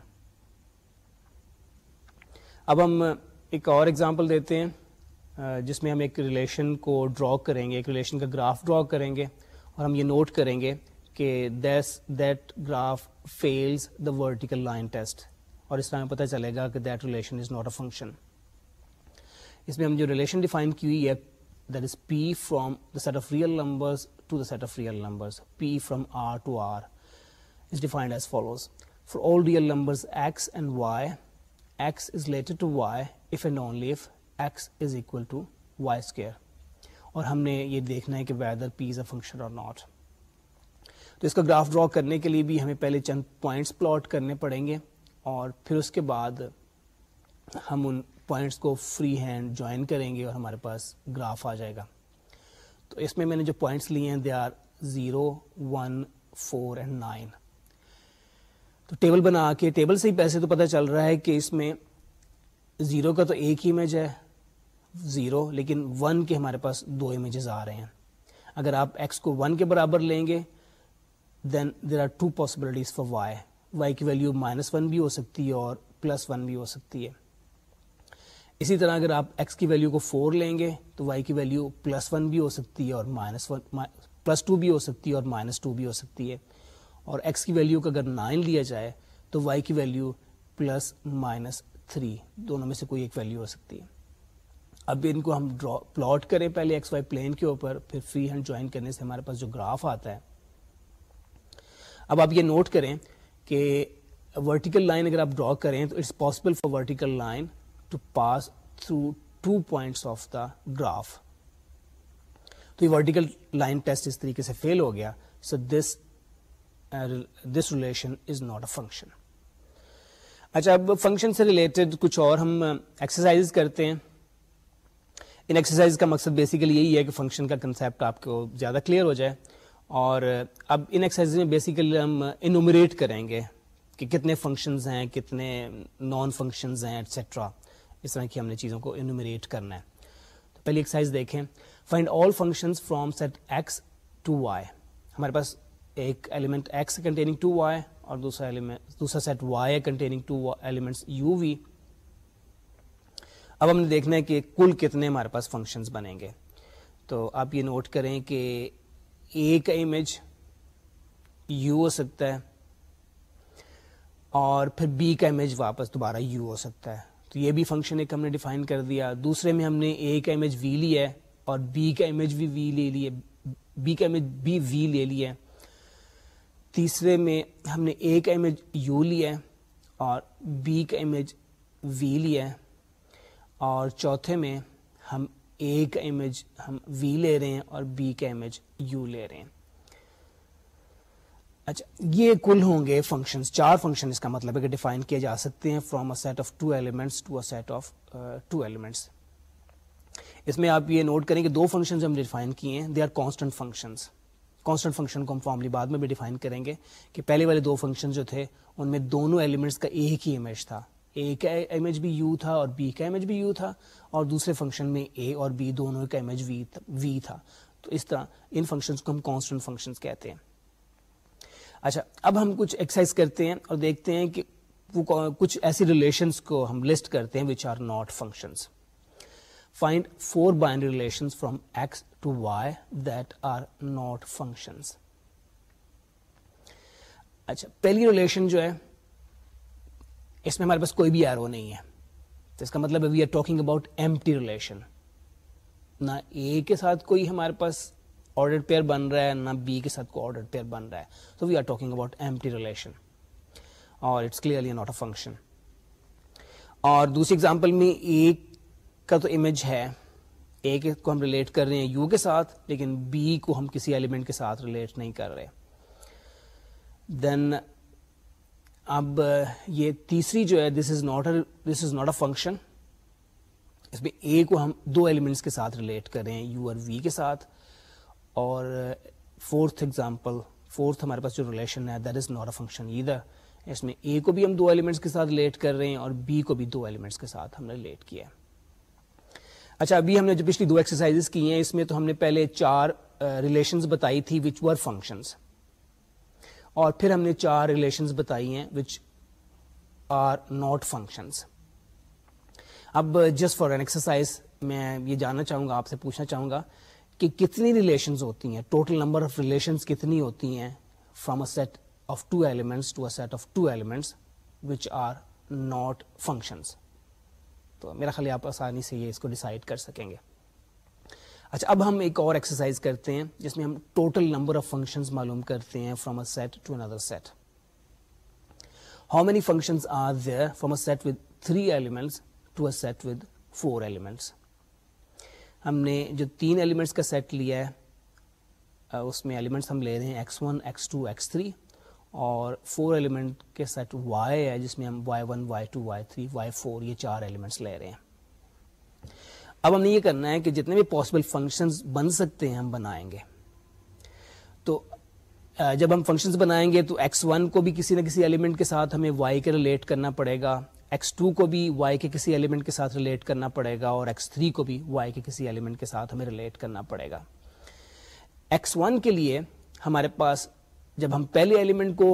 اب ہم ایک اور ایگزامپل دیتے ہیں جس میں ہم ایک ریلیشن کو ڈرا کریں گے ایک ریلیشن کا گراف ڈرا کریں گے اور ہم یہ نوٹ کریں گے کہ this that graph fails the vertical line test اور اس طرح ہمیں پتہ چلے گا کہ that relation is not a function اس میں ہم جو ریلیشن ڈیفائن کی ہوئی ہے that is P from the set of real numbers to the set of real numbers P from R to R is defined as follows for all real numbers X and Y X is related to Y if and only if X is equal to Y square اور ہم نے یہ دیکھنا ہے کہ whether P is a function اور not تو اس کا گراف ڈرا کرنے کے لیے بھی ہمیں پہلے چند پوائنٹس پلاٹ کرنے پڑیں گے اور پھر اس کے بعد ہم ان پوائنٹس کو فری ہینڈ جوائن کریں گے اور ہمارے پاس گراف آ جائے گا تو اس میں میں نے جو پوائنٹس لیے ہیں they are zero one four and nine تو ٹیبل بنا کے ٹیبل سے ہی پیسے تو پتہ چل رہا ہے کہ اس میں زیرو کا تو ایک ہی امیج ہے زیرو لیکن ون کے ہمارے پاس دو امیجز آ رہے ہیں اگر آپ ایکس کو ون کے برابر لیں گے then there are two possibilities for Y Y کی ویلیو مائنس ون بھی ہو سکتی ہے اور پلس ون بھی ہو سکتی ہے اسی طرح اگر آپ ایکس کی ویلیو کو فور لیں گے تو وائی کی ویلیو پلس ون بھی ہو سکتی ہے اور مائنس ون پلس ٹو بھی ہو سکتی ہے اور مائنس ٹو بھی ہو سکتی ہے اور ایکس کی ویلیو کا اگر نائن لیا جائے تو وائی کی ویلیو پلس مائنس تھری دونوں میں سے کوئی ایک ویلیو ہو سکتی ہے اب ان کو ہم ڈرا پلاٹ کریں پہلے ایکس وائی پلین کے اوپر پھر فری ہینڈ جوائن کرنے سے ہمارے پاس جو گراف آتا ہے اب آپ یہ نوٹ کریں کہ ورٹیکل لائن اگر آپ ڈرا کریں تو it's possible for vertical line to pass through two points of the graph تو یہ ورٹیکل لائن ٹیسٹ اس طریقے سے فیل ہو گیا so this this relation is not a function اچھا اب فنکشن سے ریلیٹڈ کچھ اور ہم ایکسرسائز کرتے ہیں ان ایکسرسائز کا مقصد بیسیکلی یہی ہے کہ فنکشن کا کنسیپٹ آپ کو زیادہ کلیئر ہو جائے اور اب ان ایکسرسائز میں بیسیکلی ہم انومریٹ کریں گے کہ کتنے فنکشنز ہیں کتنے نان فنکشنز ہیں ایٹسٹرا اس طرح کی ہم نے چیزوں کو انومریٹ کرنا ہے تو پہلی ایکسرسائز دیکھیں find all functions from set X to Y ہمارے پاس ایک element X containing two Y اور دوسرا ایلیمنٹ دوسرا set Y containing two elements U V اب ہم نے دیکھنا ہے کہ کل کتنے ہمارے پاس فنکشن بنیں گے تو آپ یہ نوٹ کریں کہ اے کا امیج یو ہو سکتا ہے اور پھر بی کا امیج واپس دوبارہ یو ہو سکتا ہے تو یہ بھی فنکشن ایک ہم نے ڈیفائن کر دیا دوسرے میں ہم نے اے کا امیج وی لیا اور بی کا امیج بھی وی لے لی ہے بی کا امیج بی وی لے لی ہے تیسرے میں ہم نے اے کا امیج یو لیا ہے اور بی کا امیج وی لیا ہے اور چوتھے میں ہم اے کا امیج ہم وی لے رہے ہیں اور بی کا امیج یو لے رہے ہیں اچھا یہ کل ہوں گے فنکشنز چار فنکشن اس کا مطلب ہے کہ ڈیفائن کیا جا سکتے ہیں from a set of two elements to a set of two elements اس میں آپ یہ نوٹ کریں کہ دو فنکشنز ہم نے ڈیفائن کیے ہیں they are constant functions constant function کو ہم فارملی بعد میں بھی ڈیفائن کریں گے کہ پہلے والے دو فنکشن جو تھے ان میں دونوں ایلیمنٹس کا ایک ہی امیج تھا اے کا امیج بھی یو تھا اور بی کا امیج بھی یو تھا اور دوسرے فنکشن میں اے اور بی دونوں کا امیج وی تھا تو اس طرح ان فنکشنس کو ہم کانسٹنٹ فنکشنس کہتے ہیں اچھا اب ہم کچھ ایکسرسائز کرتے ہیں اور دیکھتے ہیں کہ وہ کچھ ایسی ریلیشنس کو ہم لسٹ کرتے ہیں which are not functions find four binary relations from X to Y that are not function اچھا پہلی ریلیشن جو ہے اس میں ہمارے پاس کوئی بھی ایرو نہیں ہے تو اس کا مطلب ہے we are talking about M T relation نہ اے کے ساتھ کوئی ہمارے پاس آرڈر پیئر بن رہا ہے نہ بی کے ساتھ کوئی آرڈر پیئر بن رہا ہے تو we are talking about empty relation اور it's clearly not a function اور دوسری اگزامپل میں ایک کا تو امیج ہے اے کے کو ہم ریلیٹ کر رہے ہیں یو کے ساتھ لیکن بی کو ہم کسی ایلیمنٹ کے ساتھ ریلیٹ نہیں کر رہے دین اب یہ تیسری جو ہے this is not this is not a function اس میں اے کو ہم دو ایلیمنٹس کے ساتھ ریلیٹ کر رہے ہیں یو اور وی کے ساتھ اور فورتھ ایگزامپل فورتھ ہمارے پاس جو ریلیشن ہے that is not a function ادھر اس میں اے کو بھی ہم دو ایلیمنٹس کے ساتھ ریلیٹ کر رہے ہیں اور بی کو بھی دو ایلیمنٹس کے ساتھ ہم نے ریلیٹ کیا ہے اچھا ابھی ہم نے جو پچھلی دو ایکسرسائز کی ہیں اس میں تو ہم نے پہلے چار ریلیشنز بتائی تھی وچ ور فنکشنز اور پھر ہم نے چار ریلیشنز بتائی ہیں وچ آر ناٹ فنکشنز اب جسٹ فار این ایکسرسائز میں یہ جاننا چاہوں گا آپ سے پوچھنا چاہوں گا کہ کتنی ریلیشنز ہوتی ہیں ٹوٹل نمبر آف ریلیشنز کتنی ہوتی ہیں from a set of two elements to to a set of elements which are not functions تو میرا خیال آپ آسانی سے یہ اس کو ڈیسائڈ کر سکیں گے اچھا اب ہم ایک اور ایکسرسائز کرتے ہیں جس میں ہم ٹوٹل نمبر آف فنکشنز معلوم کرتے ہیں from a set to another set how many functions are there from a set with three elements to a set with four elements ہم نے جو تین ایلیمنٹس کا سیٹ لیا ہے اس میں ایلیمنٹس ہم لے رہے ہیں X one X two X three اور فور ایلیمنٹ کے سیٹ وائی ہے جس میں ہم Y one Y two Y three Y four یہ چار ایلیمنٹس لے رہے ہیں اب ہم نے یہ کرنا ہے کہ جتنے بھی پاسبل فنکشن بن سکتے ہیں ہم بنائیں گے تو جب ہم فنکشنز بنائیں گے تو ایکس ون کو بھی کسی نہ کسی ایلیمنٹ کے ساتھ ہمیں وائی کے ریلیٹ کرنا پڑے گا ایکس ٹو کو بھی وائی کے کسی ایلیمنٹ کے ساتھ ریلیٹ کرنا پڑے گا اور ایکس تھری کو بھی وائی کے کسی ایلیمنٹ کے ساتھ ہمیں ریلیٹ کرنا پڑے گا ایکس ون کے لیے ہمارے پاس جب ہم پہلے ایلیمنٹ کو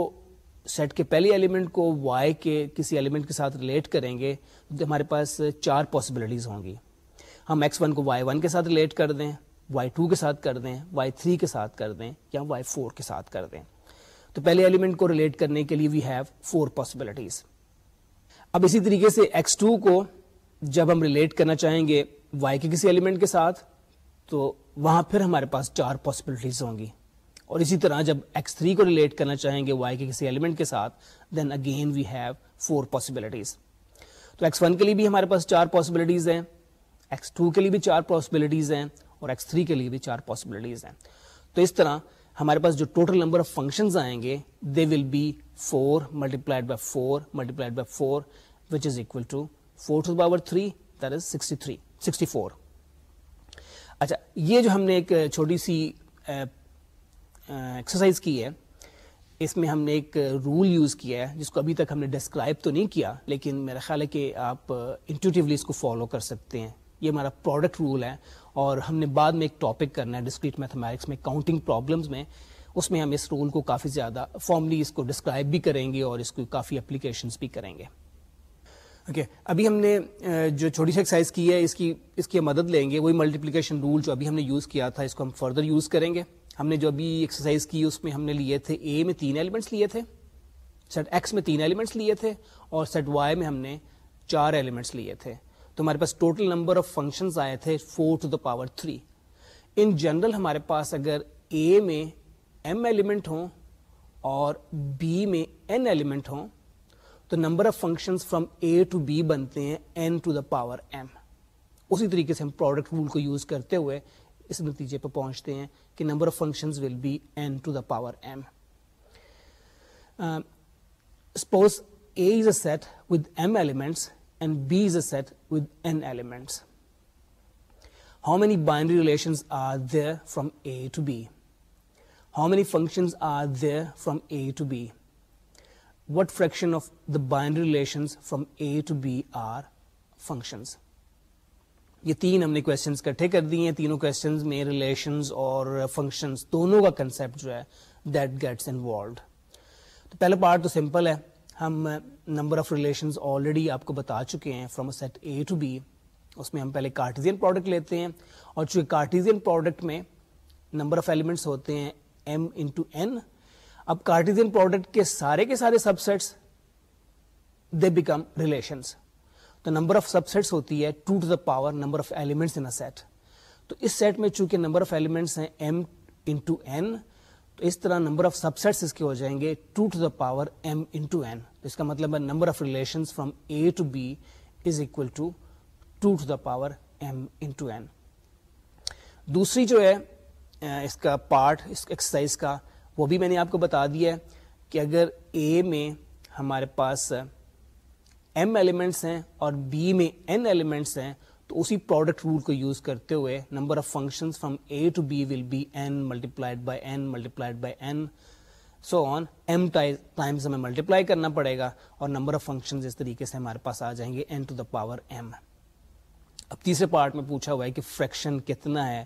سیٹ کے پہلے ایلیمنٹ کو وائی کے کسی ایلیمنٹ کے ساتھ ریلیٹ کریں گے تو ہمارے پاس چار پاسبلٹیز ہوں گی ہم ایکس ون کو وائی ون کے ساتھ ریلیٹ کر دیں وائی ٹو کے ساتھ کر دیں وائی تھری کے ساتھ کر دیں یا وائی فور کے ساتھ کر دیں تو پہلے ایلیمنٹ کو ریلیٹ کرنے کے لیے وی ہیو فور پاسبلٹیز اب اسی طریقے سے ایکس ٹو کو جب ہم ریلیٹ کرنا چاہیں گے وائی کے کسی ایلیمنٹ کے ساتھ تو وہاں پھر ہمارے پاس چار پاسبلٹیز ہوں گی اور اسی طرح جب x3 کو ریلیٹ کرنا چاہیں گے y کے کسی ایلیمنٹ کے ساتھ then again we have four possibilities تو x1 کے لیے بھی ہمارے پاس چار پاسبلٹیز ہیں x2 کے لیے بھی چار پاسبلٹیز ہیں اور x3 کے لیے بھی چار پاسبلٹیز ہیں تو اس طرح ہمارے پاس جو ٹوٹل نمبر آف فنکشن آئیں گے they will be four multiplied by four multiplied by four which is equal to four to power three that is sixty three sixty four اچھا یہ جو ہم نے ایک چھوٹی سی ایکسرسائز کی ہے اس میں ہم نے ایک رول یوز کیا ہے جس کو ابھی تک ہم نے ڈسکرائب تو نہیں کیا لیکن میرا خیال ہے کہ آپ انٹیوٹیولی اس کو فالو کر سکتے ہیں یہ ہمارا پروڈکٹ رول ہے اور ہم نے بعد میں ایک ٹاپک کرنا ہے ڈسکریٹ میتھمیٹکس میں کاؤنٹنگ پرابلمس میں اس میں ہم اس رول کو کافی زیادہ فارملی اس کو ڈسکرائب بھی کریں گے اور اس کو کافی اپلیکیشنس بھی کریں گے اوکے okay. ابھی ہم نے جو چھوٹی سی ایکسرسائز کی ہے اس کی اس کی مدد لیں گے وہی ملٹیپلیکیشن رول جو ابھی ہم نے یوز کیا تھا اس کو ہم فردر یوز کریں گے ہم نے جو ابھی ایکسرسائز کی اس میں ہم نے لیے تھے اے میں تین ایلیمنٹس لیے تھے سیٹ ایکس میں تین ایلیمنٹس لیے تھے اور سیٹ وائی میں ہم نے چار ایلیمنٹس لیے تھے تو ہمارے پاس ٹوٹل نمبر آف فنکشنز آئے تھے four to the power three in general ہمارے پاس اگر اے میں ایم ایلیمنٹ ہوں اور بی میں این ایلیمنٹ ہوں تو number of function from A to B بنتے ہیں N to the power M اسی طریقے سے ہم پروڈکٹ رول کو یوز کرتے ہوئے اس نتیجے پہ پہنچتے ہیں کہ number of function will be N to the power M M suppose A A is set with elements and B is a set with N elements how many binary relations are there from A to B how many functions are there from A to B what fraction of the binary relations from A to B are functions یہ تین ہم نے questions کٹھے کر دیے ہیں تینوں میں ریلیشنز اور فنکشن دونوں کا کنسپٹ جو ہے دیٹ گیٹس انوالوڈ تو پہلا پارٹ تو سمپل ہے ہم نمبر آف ریلیشن آلریڈی آپ کو بتا چکے ہیں from set A to B اس میں ہم پہلے کارٹیزین پروڈکٹ لیتے ہیں اور چونکہ کارٹیزین پروڈکٹ میں نمبر آف ایلیمنٹس ہوتے ہیں ایم انٹو این اب کارٹیزین پروڈکٹ کے سارے کے سارے subsets they become relations the number of subsets ہوتی ہے two to the power number of elements in set تو اس سیٹ میں چونکہ نمبر آف ایلیمنٹس ہیں ایم ان ٹو این تو اس طرح نمبر آف سب سیٹس اس کے ہو جائیں گے two to the power M into N تو اس کا مطلب ہے number of relations from A to B is equal to two to the power M into N دوسری جو ہے اس کا پارٹ اس ایکسرسائز کا وہ بھی میں نے آپ کو بتا دیا ہے کہ اگر اے میں ہمارے پاس ایم ایلیمنٹس ہیں اور بی میں این ایلیمنٹس ہیں تو اسی پروڈکٹ رول کو یوز کرتے ہوئے number of function from A to B will be N multiplied by N multiplied by N so on M times ہمیں ملٹیپلائی کرنا پڑے گا اور نمبر آف فنکشن اس طریقے سے ہمارے پاس آ جائیں گے n to the power m اب تیسرے پارٹ میں پوچھا ہوا ہے کہ فریکشن کتنا ہے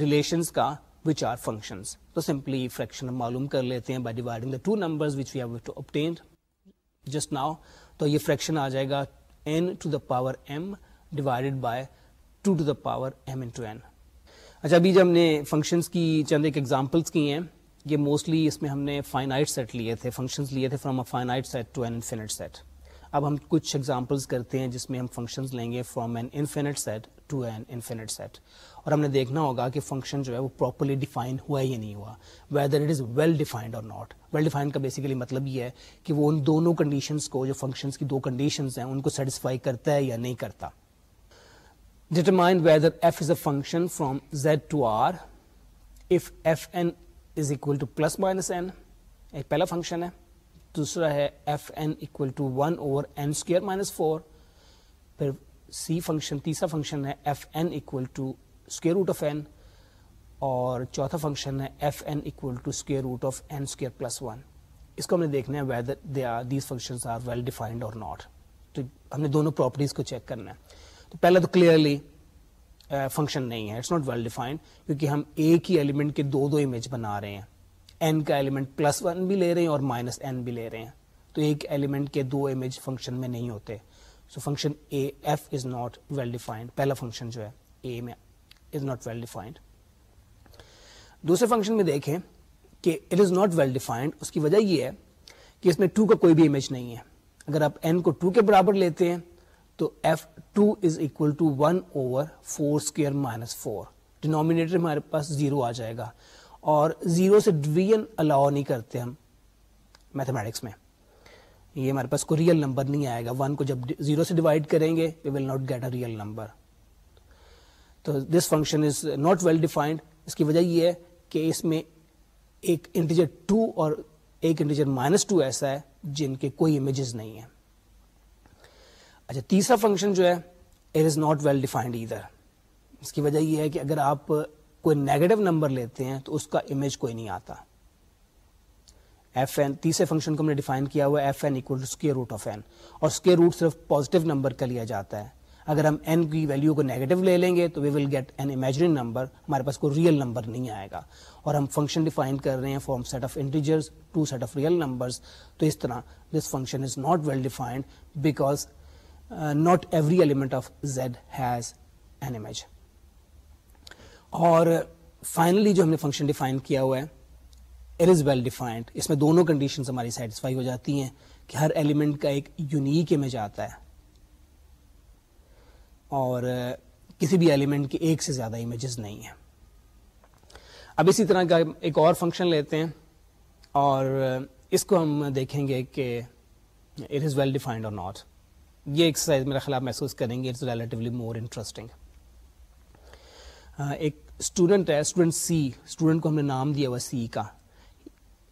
ریلیشنس uh, کا وچ آر فنکشنس تو سمپلی فریکشن معلوم کر لیتے ہیں by dividing the two number which we have to obtained just now تو یہ فریکشن آ جائے گا N to the power M divided by two to the power M into to N اچھا ابھی جب ہم نے فنکشنس کی چند ایک ایگزامپلس کی ہیں یہ موسٹلی اس میں ہم نے فائنائٹ سیٹ لیے تھے فنکشنز لیے تھے from a an infinite set اب ہم کچھ ایگزامپلس کرتے ہیں جس میں ہم فنکشنز لیں گے from an infinite set to an infinite set اور ہم نے دیکھنا ہوگا کہ فنکشن جو ہے وہ پراپرلی ڈیفائن ہوا یا نہیں ہوا whether it is well defined اور ناٹ ویل ڈیفائنڈ کا بیسیکلی مطلب یہ ہے کہ وہ ان دونوں کنڈیشنس کو جو فنکشنس کی دو کنڈیشنز ہیں ان کو سیٹسفائی کرتا ہے یا نہیں کرتا determine whether F is a function from Z to R if F N is equal to plus minus N ایک پہلا فنکشن ہے دوسرا ہے F N equal to one over N square minus four پھر سی فنکشن تیسرا function ہے F N equal to square root of N اور چوتھا فنکشن ہے F N equal to square root of N square plus one اس کو ہم نے دیکھنا ہے whether they are are these well defined اور ناٹ تو ہم نے دونوں پراپرٹیز کو چیک کرنا ہے تو پہلے تو کلیئرلی فنکشن uh, نہیں ہے اٹس ناٹ ویل ڈیفائنڈ کیونکہ ہم ایک ہی ایلیمنٹ کے دو دو امیج بنا رہے ہیں این کا ایلیمنٹ پلس ون بھی لے رہے ہیں اور مائنس این بھی لے رہے ہیں تو ایک ایلیمنٹ کے دو امیج فنکشن میں نہیں ہوتے so function A F is not well defined پہلا فنکشن جو ہے اے میں از ناٹ ویل ڈیفائنڈ دوسرے فنکشن میں دیکھیں کہ it is not well defined اس کی وجہ یہ ہے کہ اس میں ٹو کا کوئی بھی امیج نہیں ہے اگر آپ این کو ٹو کے برابر لیتے ہیں تو F two is equal to one over four square minus four denominator ہمارے پاس زیرو آ جائے گا اور زیرو سے ڈویژن الاؤ نہیں کرتے ہم میتھمیٹکس میں یہ ہمارے پاس کوئی ریئل نمبر نہیں آئے گا ون کو جب زیرو سے ڈیوائڈ کریں گے we will not get a real number تو this function is not well defined اس کی وجہ یہ ہے کہ اس میں ایک انٹیجر ٹو اور ایک انٹیجر مائنس ٹو ایسا ہے جن کے کوئی امیجز نہیں ہیں اچھا تیسرا فنکشن جو ہے it is not well defined ادھر اس کی وجہ یہ ہے کہ اگر آپ کوئی نیگیٹو نمبر لیتے ہیں تو اس کا امیج کوئی نہیں آتا ایف این تیسرے فنکشن کو ہم نے ڈیفائن کیا ہوا ہے نمبر کا لیا جاتا ہے اگر ہم این کی ویلیو کو نیگیٹو لے لیں گے تو we will get an imaginary number ہمارے پاس کوئی ریئل نمبر نہیں آئے گا اور ہم فنکشن ڈیفائن کر رہے ہیں from set of integers to set of real numbers تو اس طرح this function is not well defined because not every element of Z has an image اور فائنلی uh, جو ہم نے فنکشن ڈیفائن کیا ہوا ہے از ویل ڈیفائنڈ اس میں دونوں کنڈیشن ہماری سیٹسفائی ہو جاتی ہیں کہ ہر ایلیمنٹ کا ایک یونیک امیج آتا ہے اور کسی بھی ایلیمنٹ کے ایک سے زیادہ امیجز نہیں ہیں اب اسی طرح کا ایک اور فنکشن لیتے ہیں اور اس کو ہم دیکھیں گے کہ اٹ از ویل ڈیفائنڈ اور ناٹ یہ ایکسرسائز میرا خلاف محسوس کریں گے اٹس مور انٹرسٹنگ ایک اسٹوڈنٹ ہے اسٹوڈنٹ اسٹوڈنٹ سی کو ہم نے نام دیا ہوا سی کا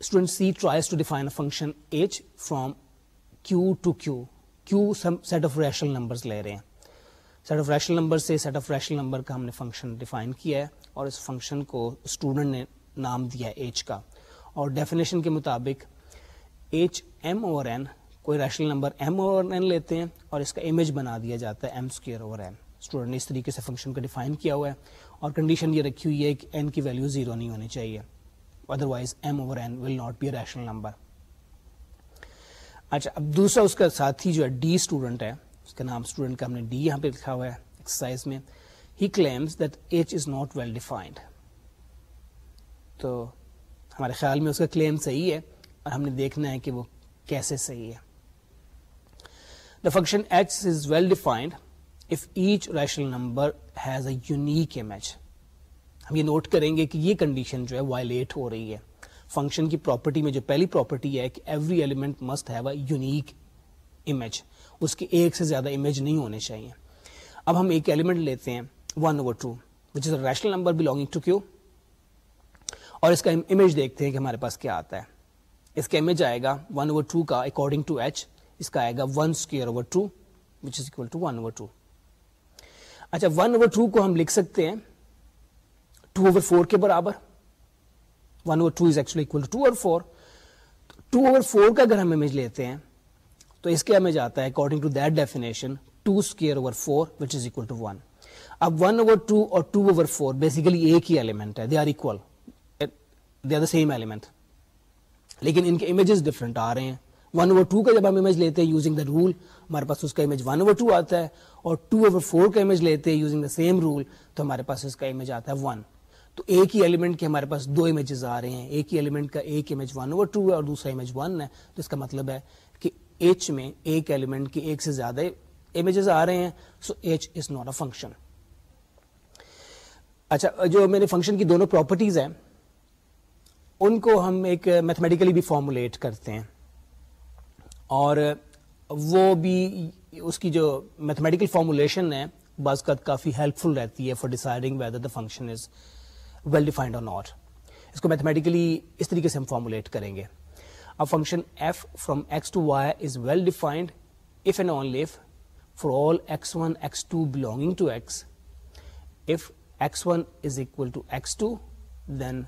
student C tries to define a function H from Q to Q Q set of rational numbers لے رہے ہیں سیٹ آف ریشنل نمبر سے سیٹ آف ریشنل نمبر کا ہم نے فنکشن ڈیفائن کیا ہے اور اس فنکشن کو اسٹوڈنٹ نے نام دیا ہے ایچ کا اور ڈیفینیشن کے مطابق ایچ ایم اوور این کوئی rational number m over n لیتے ہیں اور اس کا امیج بنا دیا جاتا ہے M square over N student نے اس طریقے سے فنکشن کو ڈیفائن کیا ہوا ہے اور کنڈیشن یہ رکھی ہوئی ہے کہ این کی ویلیو زیرو نہیں ہونی چاہیے ادرائز ایم اوور اچھا اب دوسرا اس کا ساتھی جو ہے ڈی اسٹوڈنٹ ہے اس کا نام اسٹوڈنٹ کا کا ہم نے ڈی یہاں پہ لکھا ہوا ہے ایکسرسائز میں میں he claims that H is not well defined تو ہمارے خیال اس کلیم صحیح ہے اور ہم نے دیکھنا ہے کہ وہ کیسے صحیح ہے the function H is well defined ہم یہ نوٹ کریں گے کہ یہ کنڈیشن جو ہے وائلیٹ ہو رہی ہے فنکشن کی پراپرٹی میں جو پہلی پراپرٹی ہے کہ every element must have a unique image اس کے ایک سے زیادہ امیج نہیں ہونے چاہیے اب ہم ایک ایلیمنٹ لیتے ہیں one over two which is a rational number belonging to Q اور اس کا امیج دیکھتے ہیں کہ ہمارے پاس کیا آتا ہے اس کا امیج آئے گا ون اوور ٹو کا اکارڈنگ ٹو ایچ اس کا آئے گا one square over two which is equal to one over two اچھا ون اوور ٹو کو ہم لکھ سکتے ہیں ٹو اوور فور کے برابر one over two is actually equal to over four two over four کا اگر ہم امیج لیتے ہیں تو اس کے امیج آتا ہے according to that definition two square over four which is equal to one اب ون اوور ٹو اور ٹو اوور فور بیسیکلی ایک ہی ایلیمنٹ ہے they are equal they are the same element لیکن ان کے امیجز ڈفرنٹ آ رہے ہیں ون اوور ٹو کا جب ہم امیج لیتے ہیں یوزنگ دا رول ہمارے پاس اس کا امیج ون اوور ٹو آتا ہے اور ٹو اوور فور کا امیج لیتے ہیں یوزنگ دا سیم رول تو ہمارے پاس اس کا امیج آتا ہے ون تو ایک ہی ایلیمنٹ کے ہمارے پاس دو امیجز آ رہے ہیں ایک ہی ایلیمنٹ کا ایک امیج ون اوور ٹو ہے اور دوسرا امیج ون ہے تو اس کا مطلب ہے کہ ایچ میں ایک ایلیمنٹ کے ایک سے زیادہ امیجز آ رہے ہیں so h is a function اچھا جو میرے فنکشن کی دونوں پراپرٹیز ہیں ان کو ہم ایک میتھمیٹیکلی بھی فارمولیٹ کرتے ہیں اور وہ بھی اس کی جو میتھمیٹیکل فارمولیشن ہے کا کافی ہیلپ فل رہتی ہے for deciding whether the function is well defined اور ناٹ اس کو میتھمیٹیکلی اس طریقے سے ہم فارمولیٹ کریں گے اب function F from X to Y is well defined if and only if for all X one X two belonging to X F X one is equal to X two then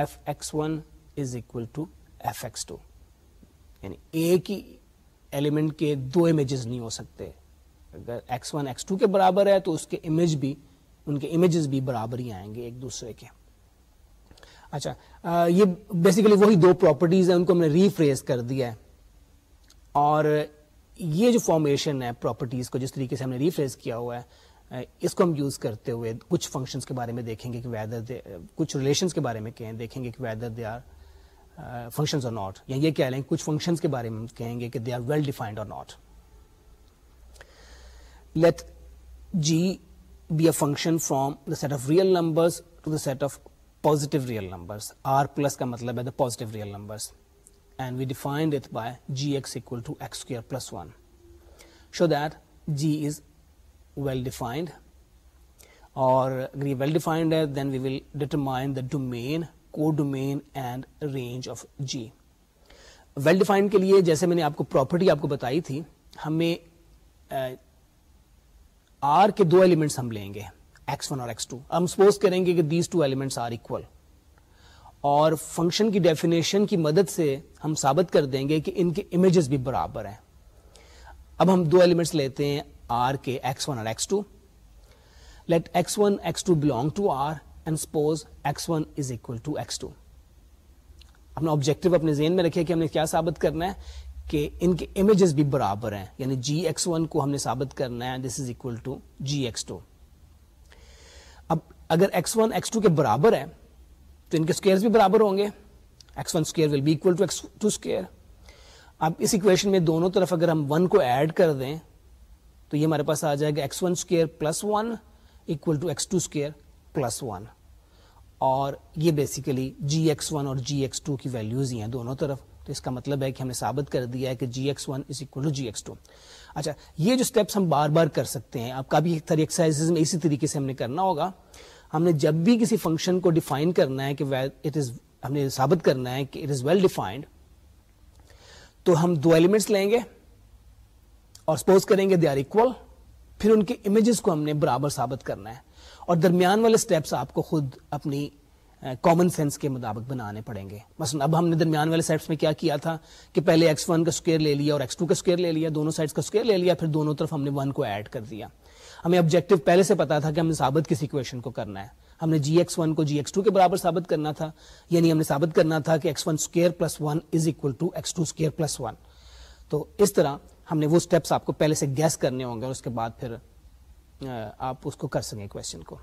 F X one is equal to F X two یعنی اے کی element کے دو images نہیں ہو سکتے اگر x one x two کے برابر ہے تو اس کے امیج بھی ان کے امیجز بھی برابر ہی آئیں گے ایک دوسرے کے اچھا یہ بیسیکلی وہی دو پراپرٹیز ہیں ان کو ہم نے ریفریز کر دیا ہے اور یہ جو فارمیشن ہے پراپرٹیز کو جس طریقے سے ہم نے ریفریز کیا ہوا ہے اس کو ہم یوز کرتے ہوئے کچھ فنکشنس کے بارے میں دیکھیں گے کہ ویدر کچھ ریلیشنس کے بارے میں کہیں دیکھیں گے کہ ویدر دے آر فنکشنز اور ناٹ یا یہ کہہ لیں کچھ فنکشنز کے بارے میں کہیں گے کہ دے آر ویل ڈیفائنڈ اور not let G be a function from the set of real number کا مطلب ہے دین وی ول ڈیٹرائن کو domain and range of g well defined کے لیے جیسے میں نے آپ کو پراپرٹی آپ کو بتائی تھی ہمیں آر کے دو ایلیمنٹس ہم لیں گے ایکس ون اور ایکس ٹو ہم سپوز کریں گے کہ these two elements are equal اور فنکشن کی ڈیفینیشن کی مدد سے ہم ثابت کر دیں گے کہ ان کے امیجز بھی برابر ہیں اب ہم دو ایلیمنٹس لیتے ہیں آر کے ایکس ون اور x two let x one x two belong to R and suppose x one is equal to x two اپنا آبجیکٹو اپنے ذہن میں رکھے کہ ہم نے کیا ثابت کرنا ہے کہ ان کے امیجز بھی برابر ہیں یعنی جی ایکس ون کو ہم نے ثابت کرنا ہے this is equal to g x two اب اگر ایکس ون ایکس ٹو کے برابر ہے تو ان کے اسکیئر بھی برابر ہوں گے x one square will be equal to two x square اب اس اکویشن میں دونوں طرف اگر ہم ون کو ایڈ کر دیں تو یہ ہمارے پاس آ جائے گا x one square plus one equal to x two square plus one اور یہ بیسیکلی جی ایکس ون اور جی ایکس ٹو کی ویلیوز ہی ہیں دونوں طرف تو اس کا مطلب ہے کہ ہم نے ثابت کر دیا ہے کہ g x one is equal to g x two اچھا یہ جو اسٹیپس ہم بار بار کر سکتے ہیں آپ کا بھی ایکسرسائز میں اسی طریقے سے ہم نے کرنا ہوگا ہم نے جب بھی کسی فنکشن کو ڈیفائن کرنا ہے کہ اٹ از ہم نے ثابت کرنا ہے کہ اٹ از ویل ڈیفائنڈ تو ہم دو ایلیمنٹس لیں گے اور سپوز کریں گے دے آر اکول پھر ان کے امیجز کو ہم نے برابر ثابت کرنا ہے اور درمیان والے اسٹیپس آپ کو خود اپنی کامن سینس کے مطابق بنانے پڑیں گے مثلا اب ہم نے درمیان والے سیٹس میں کیا کیا تھا کہ پہلے ایکس ون کا اسکوئر لے لیا اور ایکس ٹو کا اسکوئر لے لیا دونوں سائڈس کا اسکوئر لے لیا پھر دونوں طرف ہم نے ون کو ایڈ کر دیا ہمیں آبجیکٹو پہلے سے پتا تھا کہ ہم نے ثابت کسی کویشن کو کرنا ہے ہم نے جی ایکس ون کو جی ایکس ٹو کے برابر ثابت کرنا تھا یعنی ہم نے ثابت کرنا تھا کہ x one square plus one is equal to x two square plus one تو اس طرح ہم نے وہ اسٹیپس آپ کو پہلے سے گیس کرنے ہوں گے اور اس کے بعد پھر آپ اس کو کر سکیں کویشچن کو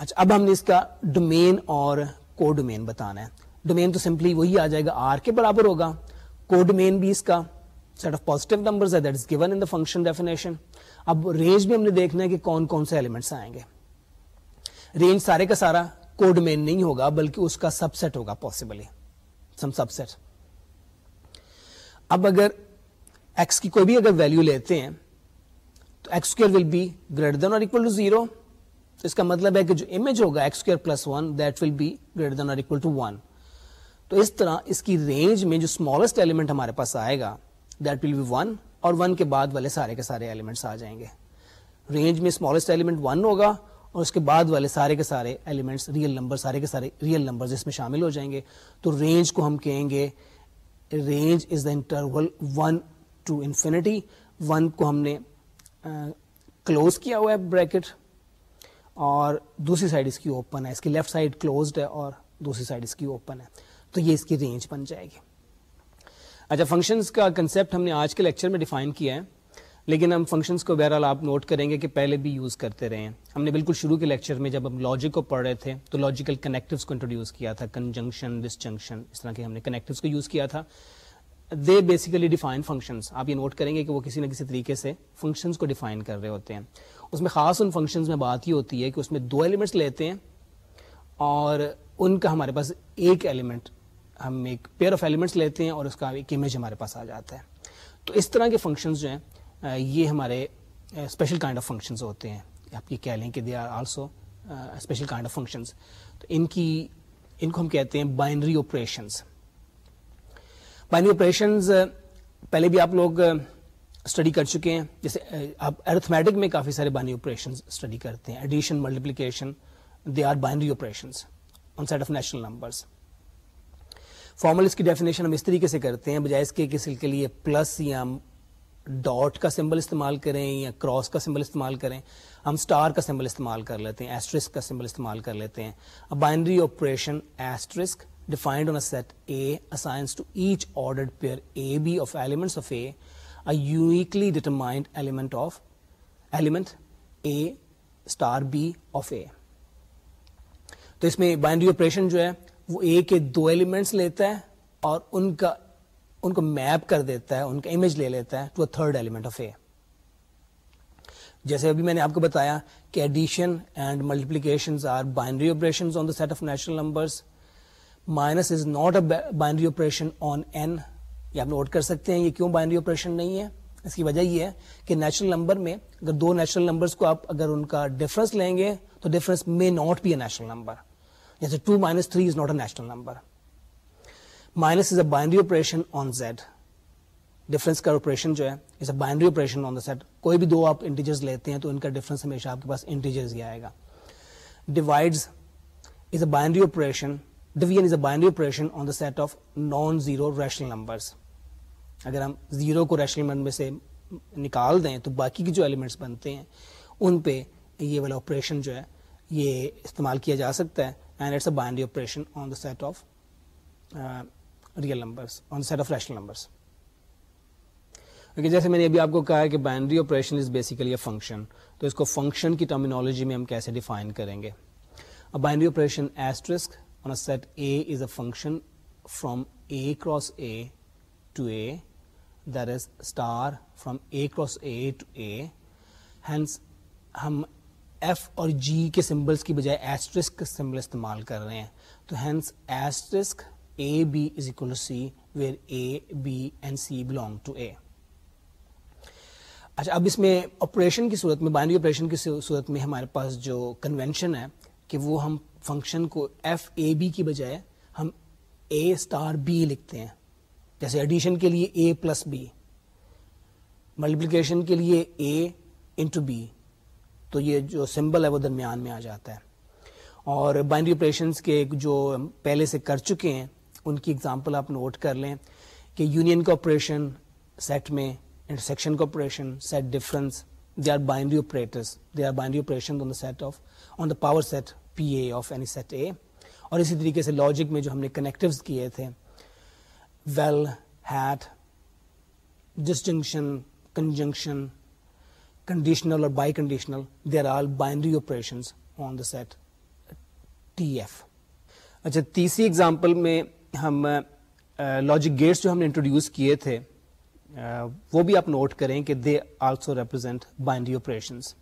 اچھا اب ہم نے اس کا ڈومین اور کو ڈومین بتانا ہے ڈومین تو سمپلی وہی آ جائے گا آر کے برابر ہوگا کو ڈومین بھی بھی اس کا سیٹ آف فنکشن ڈیفینیشن اب رینج ہم نے دیکھنا ہے کہ کون کون سے ایلیمنٹس آئیں گے رینج سارے کا سارا کو ڈومین نہیں ہوگا بلکہ اس کا سب سیٹ ہوگا پاسبلی سم سب سیٹ اب اگر ایکس کی کوئی بھی اگر ویلو لیتے ہیں تو X square will be greater than اور اکول ٹو زیرو تو اس کا مطلب ہے کہ جو امیج ہوگا x square plus one that will be greater than اور اکول ٹو ون تو اس طرح اس کی رینج میں جو اسمالسٹ ایلیمنٹ ہمارے پاس آئے گا دیٹ ول بی ون اور ون کے بعد والے سارے کے سارے ایلیمنٹس آ جائیں گے رینج میں اسمالسٹ ایلیمنٹ ون ہوگا اور اس کے بعد والے سارے کے سارے ایلیمنٹس ریئل نمبر سارے کے سارے ریئل نمبر اس میں شامل ہو جائیں گے تو رینج کو ہم کہیں گے range is the interval one to infinity one کو ہم نے کلوز uh, کیا ہوا ہے بریکٹ اور دوسری سائڈ اس کی اوپن ہے اس کی لیفٹ سائڈ کلوزڈ ہے اور دوسری سائڈ اس کی اوپن ہے تو یہ اس کی رینج بن جائے گی اچھا فنکشنس کا کنسیپٹ ہم نے آج کے لیکچر میں ڈیفائن کیا ہے لیکن ہم فنکشنس کو بہرحال آپ نوٹ کریں گے کہ پہلے بھی یوز کرتے رہے ہیں ہم نے بالکل شروع کے لیکچر میں جب ہم لاجک کو پڑھ رہے تھے تو لاجیکل کنیکٹوس کو انٹروڈیوس کیا تھا ڈسجنکشن اس طرح جنکشن اس طرح کنیکٹوس کو یوز کیا تھا دے بیسیکلی ڈیفائن فنکشنس آپ یہ نوٹ کریں گے کہ وہ کسی نہ کسی طریقے سے فنکشنس کو ڈیفائن کر رہے ہوتے ہیں اس میں خاص ان فنکشنز میں بات یہ ہوتی ہے کہ اس میں دو ایلیمنٹس لیتے ہیں اور ان کا ہمارے پاس ایک ایلیمنٹ ہم ایک پیئر آف ایلیمنٹس لیتے ہیں اور اس کا ایک امیج ہمارے پاس آ جاتا ہے تو اس طرح کے فنکشنز جو ہیں یہ ہمارے اسپیشل کائنڈ آف فنکشنز ہوتے ہیں آپ یہ کہہ لیں کہ they are also special kind of functions تو ان کی ان کو ہم کہتے ہیں بائنری آپریشنز بائنری آپریشنز پہلے بھی آپ لوگ اسٹڈی کر چکے ہیں جیسے آپ ارتھمیٹک میں کافی سارے بائنری آپریشن اسٹڈی کرتے ہیں addition multiplication they are binary operations on set of natural numbers formal اس کی ڈیفینیشن ہم اس طریقے سے کرتے ہیں بجائے اس کے کسی کے لیے پلس یا ڈاٹ کا سمبل استعمال کریں یا کراس کا سمبل استعمال کریں ہم اسٹار کا سمبل استعمال کر لیتے ہیں ایسٹرسک کا سمبل استعمال کر لیتے ہیں اب binary operation asterisk defined on a set A assigns to each order pair a b of elements of A uniquely determined element of element a star b of A تو اس میں binary operation جو ہے وہ اے کے دو elements لیتا ہے اور ان ان کا کو میپ کر دیتا ہے ان کا امیج لے لیتا ہے to third element of A جیسے ابھی میں نے آپ کو بتایا کہ addition and multiplication are binary بائنڈریشن on the set of natural numbers is not a binary operation on N یہ آپ نوٹ کر سکتے ہیں یہ کیوں بائنری آپریشن نہیں ہے اس کی وجہ یہ ہے کہ نیچرل نمبر میں اگر دو نیچرل نمبرس کو آپ اگر ان کا ڈفرنس لیں گے تو difference may not be a natural number جیسے two minus three is not a natural number minus is a binary operation on Z difference کا آپریشن جو ہے is a binary operation on the set کوئی بھی دو آپ integers لیتے ہیں تو ان کا ڈفرنس ہمیشہ آپ کے پاس انٹیجرز ہی آئے گا divides is a binary operation division is a binary operation on the set of non zero rational numbers اگر ہم زیرو کو ریشنل نمبر میں سے نکال دیں تو باقی کے جو ایلیمنٹس بنتے ہیں ان پہ یہ والا آپریشن جو ہے یہ استعمال کیا جا سکتا ہے and it's a binary operation on the set of real numbers on the set of rational numbers کیونکہ جیسے میں نے ابھی آپ کو کہا ہے کہ binary operation is basically a function تو اس کو فنکشن کی ٹرمینالوجی میں ہم کیسے ڈیفائن کریں گے binary operation asterisk set A is a function symbols A cross A to A استعمال کر رہے ہیں تو اچھا اب اس میں آپریشن کی صورت میں آپریشن کی صورت میں ہمارے پاس جو کنونشن ہے کہ وہ ہم فنکشن کو ایف اے بی کی بجائے ہم اے اسٹار بی لکھتے ہیں جیسے ایڈیشن کے لیے اے پلس بی ملٹیپلیکیشن کے لیے اے انٹو بی تو یہ جو سمبل ہے وہ درمیان میں آ جاتا ہے اور بائنڈری آپریشنس کے جو پہلے سے کر چکے ہیں ان کی اگزامپل آپ نوٹ کر لیں کہ یونین کا آپریشن سیٹ میں انٹرسیکشن کا operation set difference they are binary binary operators they are the set of on the power set P A of any set A اور اسی طریقے سے لاجک میں جو ہم نے کنیکٹو کیے تھے well heat distinction conjunction conditional اور biconditional they are all binary operation تیسری ایگزامپل میں ہم لاجک گیٹس جو ہم نے انٹروڈیوس کیے تھے وہ بھی آپ نوٹ کریں کہ they also represent binary operations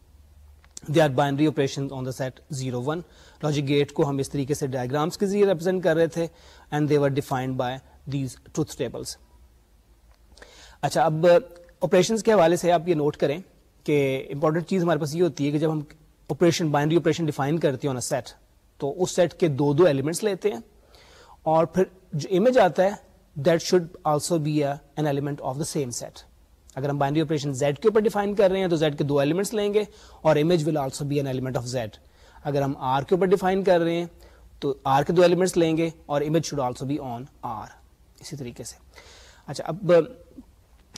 they are binary operation on the set zero one logic gate کو ہم اس طریقے سے ڈائگرامس کے ذریعے ریپرزینٹ کر رہے تھے and they are defined by these truth tables اچھا اب آپریشنس کے حوالے سے آپ یہ نوٹ کریں کہ امپورٹنٹ چیز ہمارے پاس یہ ہوتی ہے کہ جب ہم آپریشن بائنڈری آپریشن ڈیفائن کرتے ہیں آن اے سیٹ تو اس سیٹ کے دو دو ایلیمنٹس لیتے ہیں اور پھر جو امیج آتا ہے that should also be an element of the same set اگر ہم بائنری آپریشن زیڈ کے اوپر ڈیفائن کر رہے ہیں تو زیڈ کے دو ایلیمنٹس لیں گے اور image will also be an element of Z اگر ہم آر کے اوپر ڈیفائن کر رہے ہیں تو آر کے دو ایلیمنٹس لیں گے اور image should also be on R اسی طریقے سے اچھا اب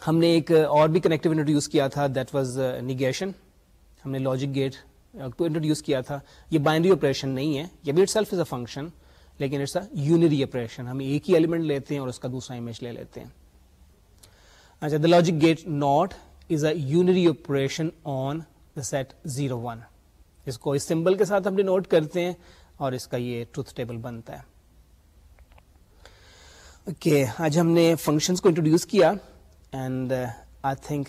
ہم نے ایک اور بھی کنیکٹو انٹروڈیوس کیا تھا دیٹ واز نیگیشن ہم نے لاجک گیٹ uh, کو انٹروڈیوس کیا تھا یہ بائنری آپریشن نہیں ہے یہ بھی itself is a function لیکن اٹس اے یونری آپریشن ہم ایک ہی ایلیمنٹ لیتے ہیں اور اس کا دوسرا امیج لے لیتے ہیں اچھا the logic gate not is a unary operation on the zero one اس کو اس سمبل کے ساتھ ہم نوٹ کرتے ہیں اور اس کا یہ ٹروتھ ٹیبل بنتا ہے اوکے آج ہم نے فنکشنس کو انٹروڈیوس کیا and I think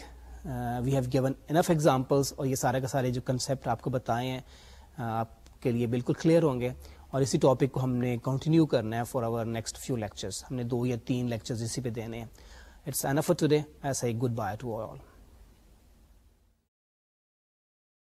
we have given enough examples اور یہ سارے کا سارے جو کنسپٹ آپ کو بتائے ہیں uh, آپ کے لیے بالکل کلیئر ہوں گے اور اسی ٹاپک کو ہم نے کنٹینیو کرنا ہے for our next few lectures ہم نے دو یا تین لیکچرز اسی پہ دینے ہیں It's enough for today. I say goodbye to all.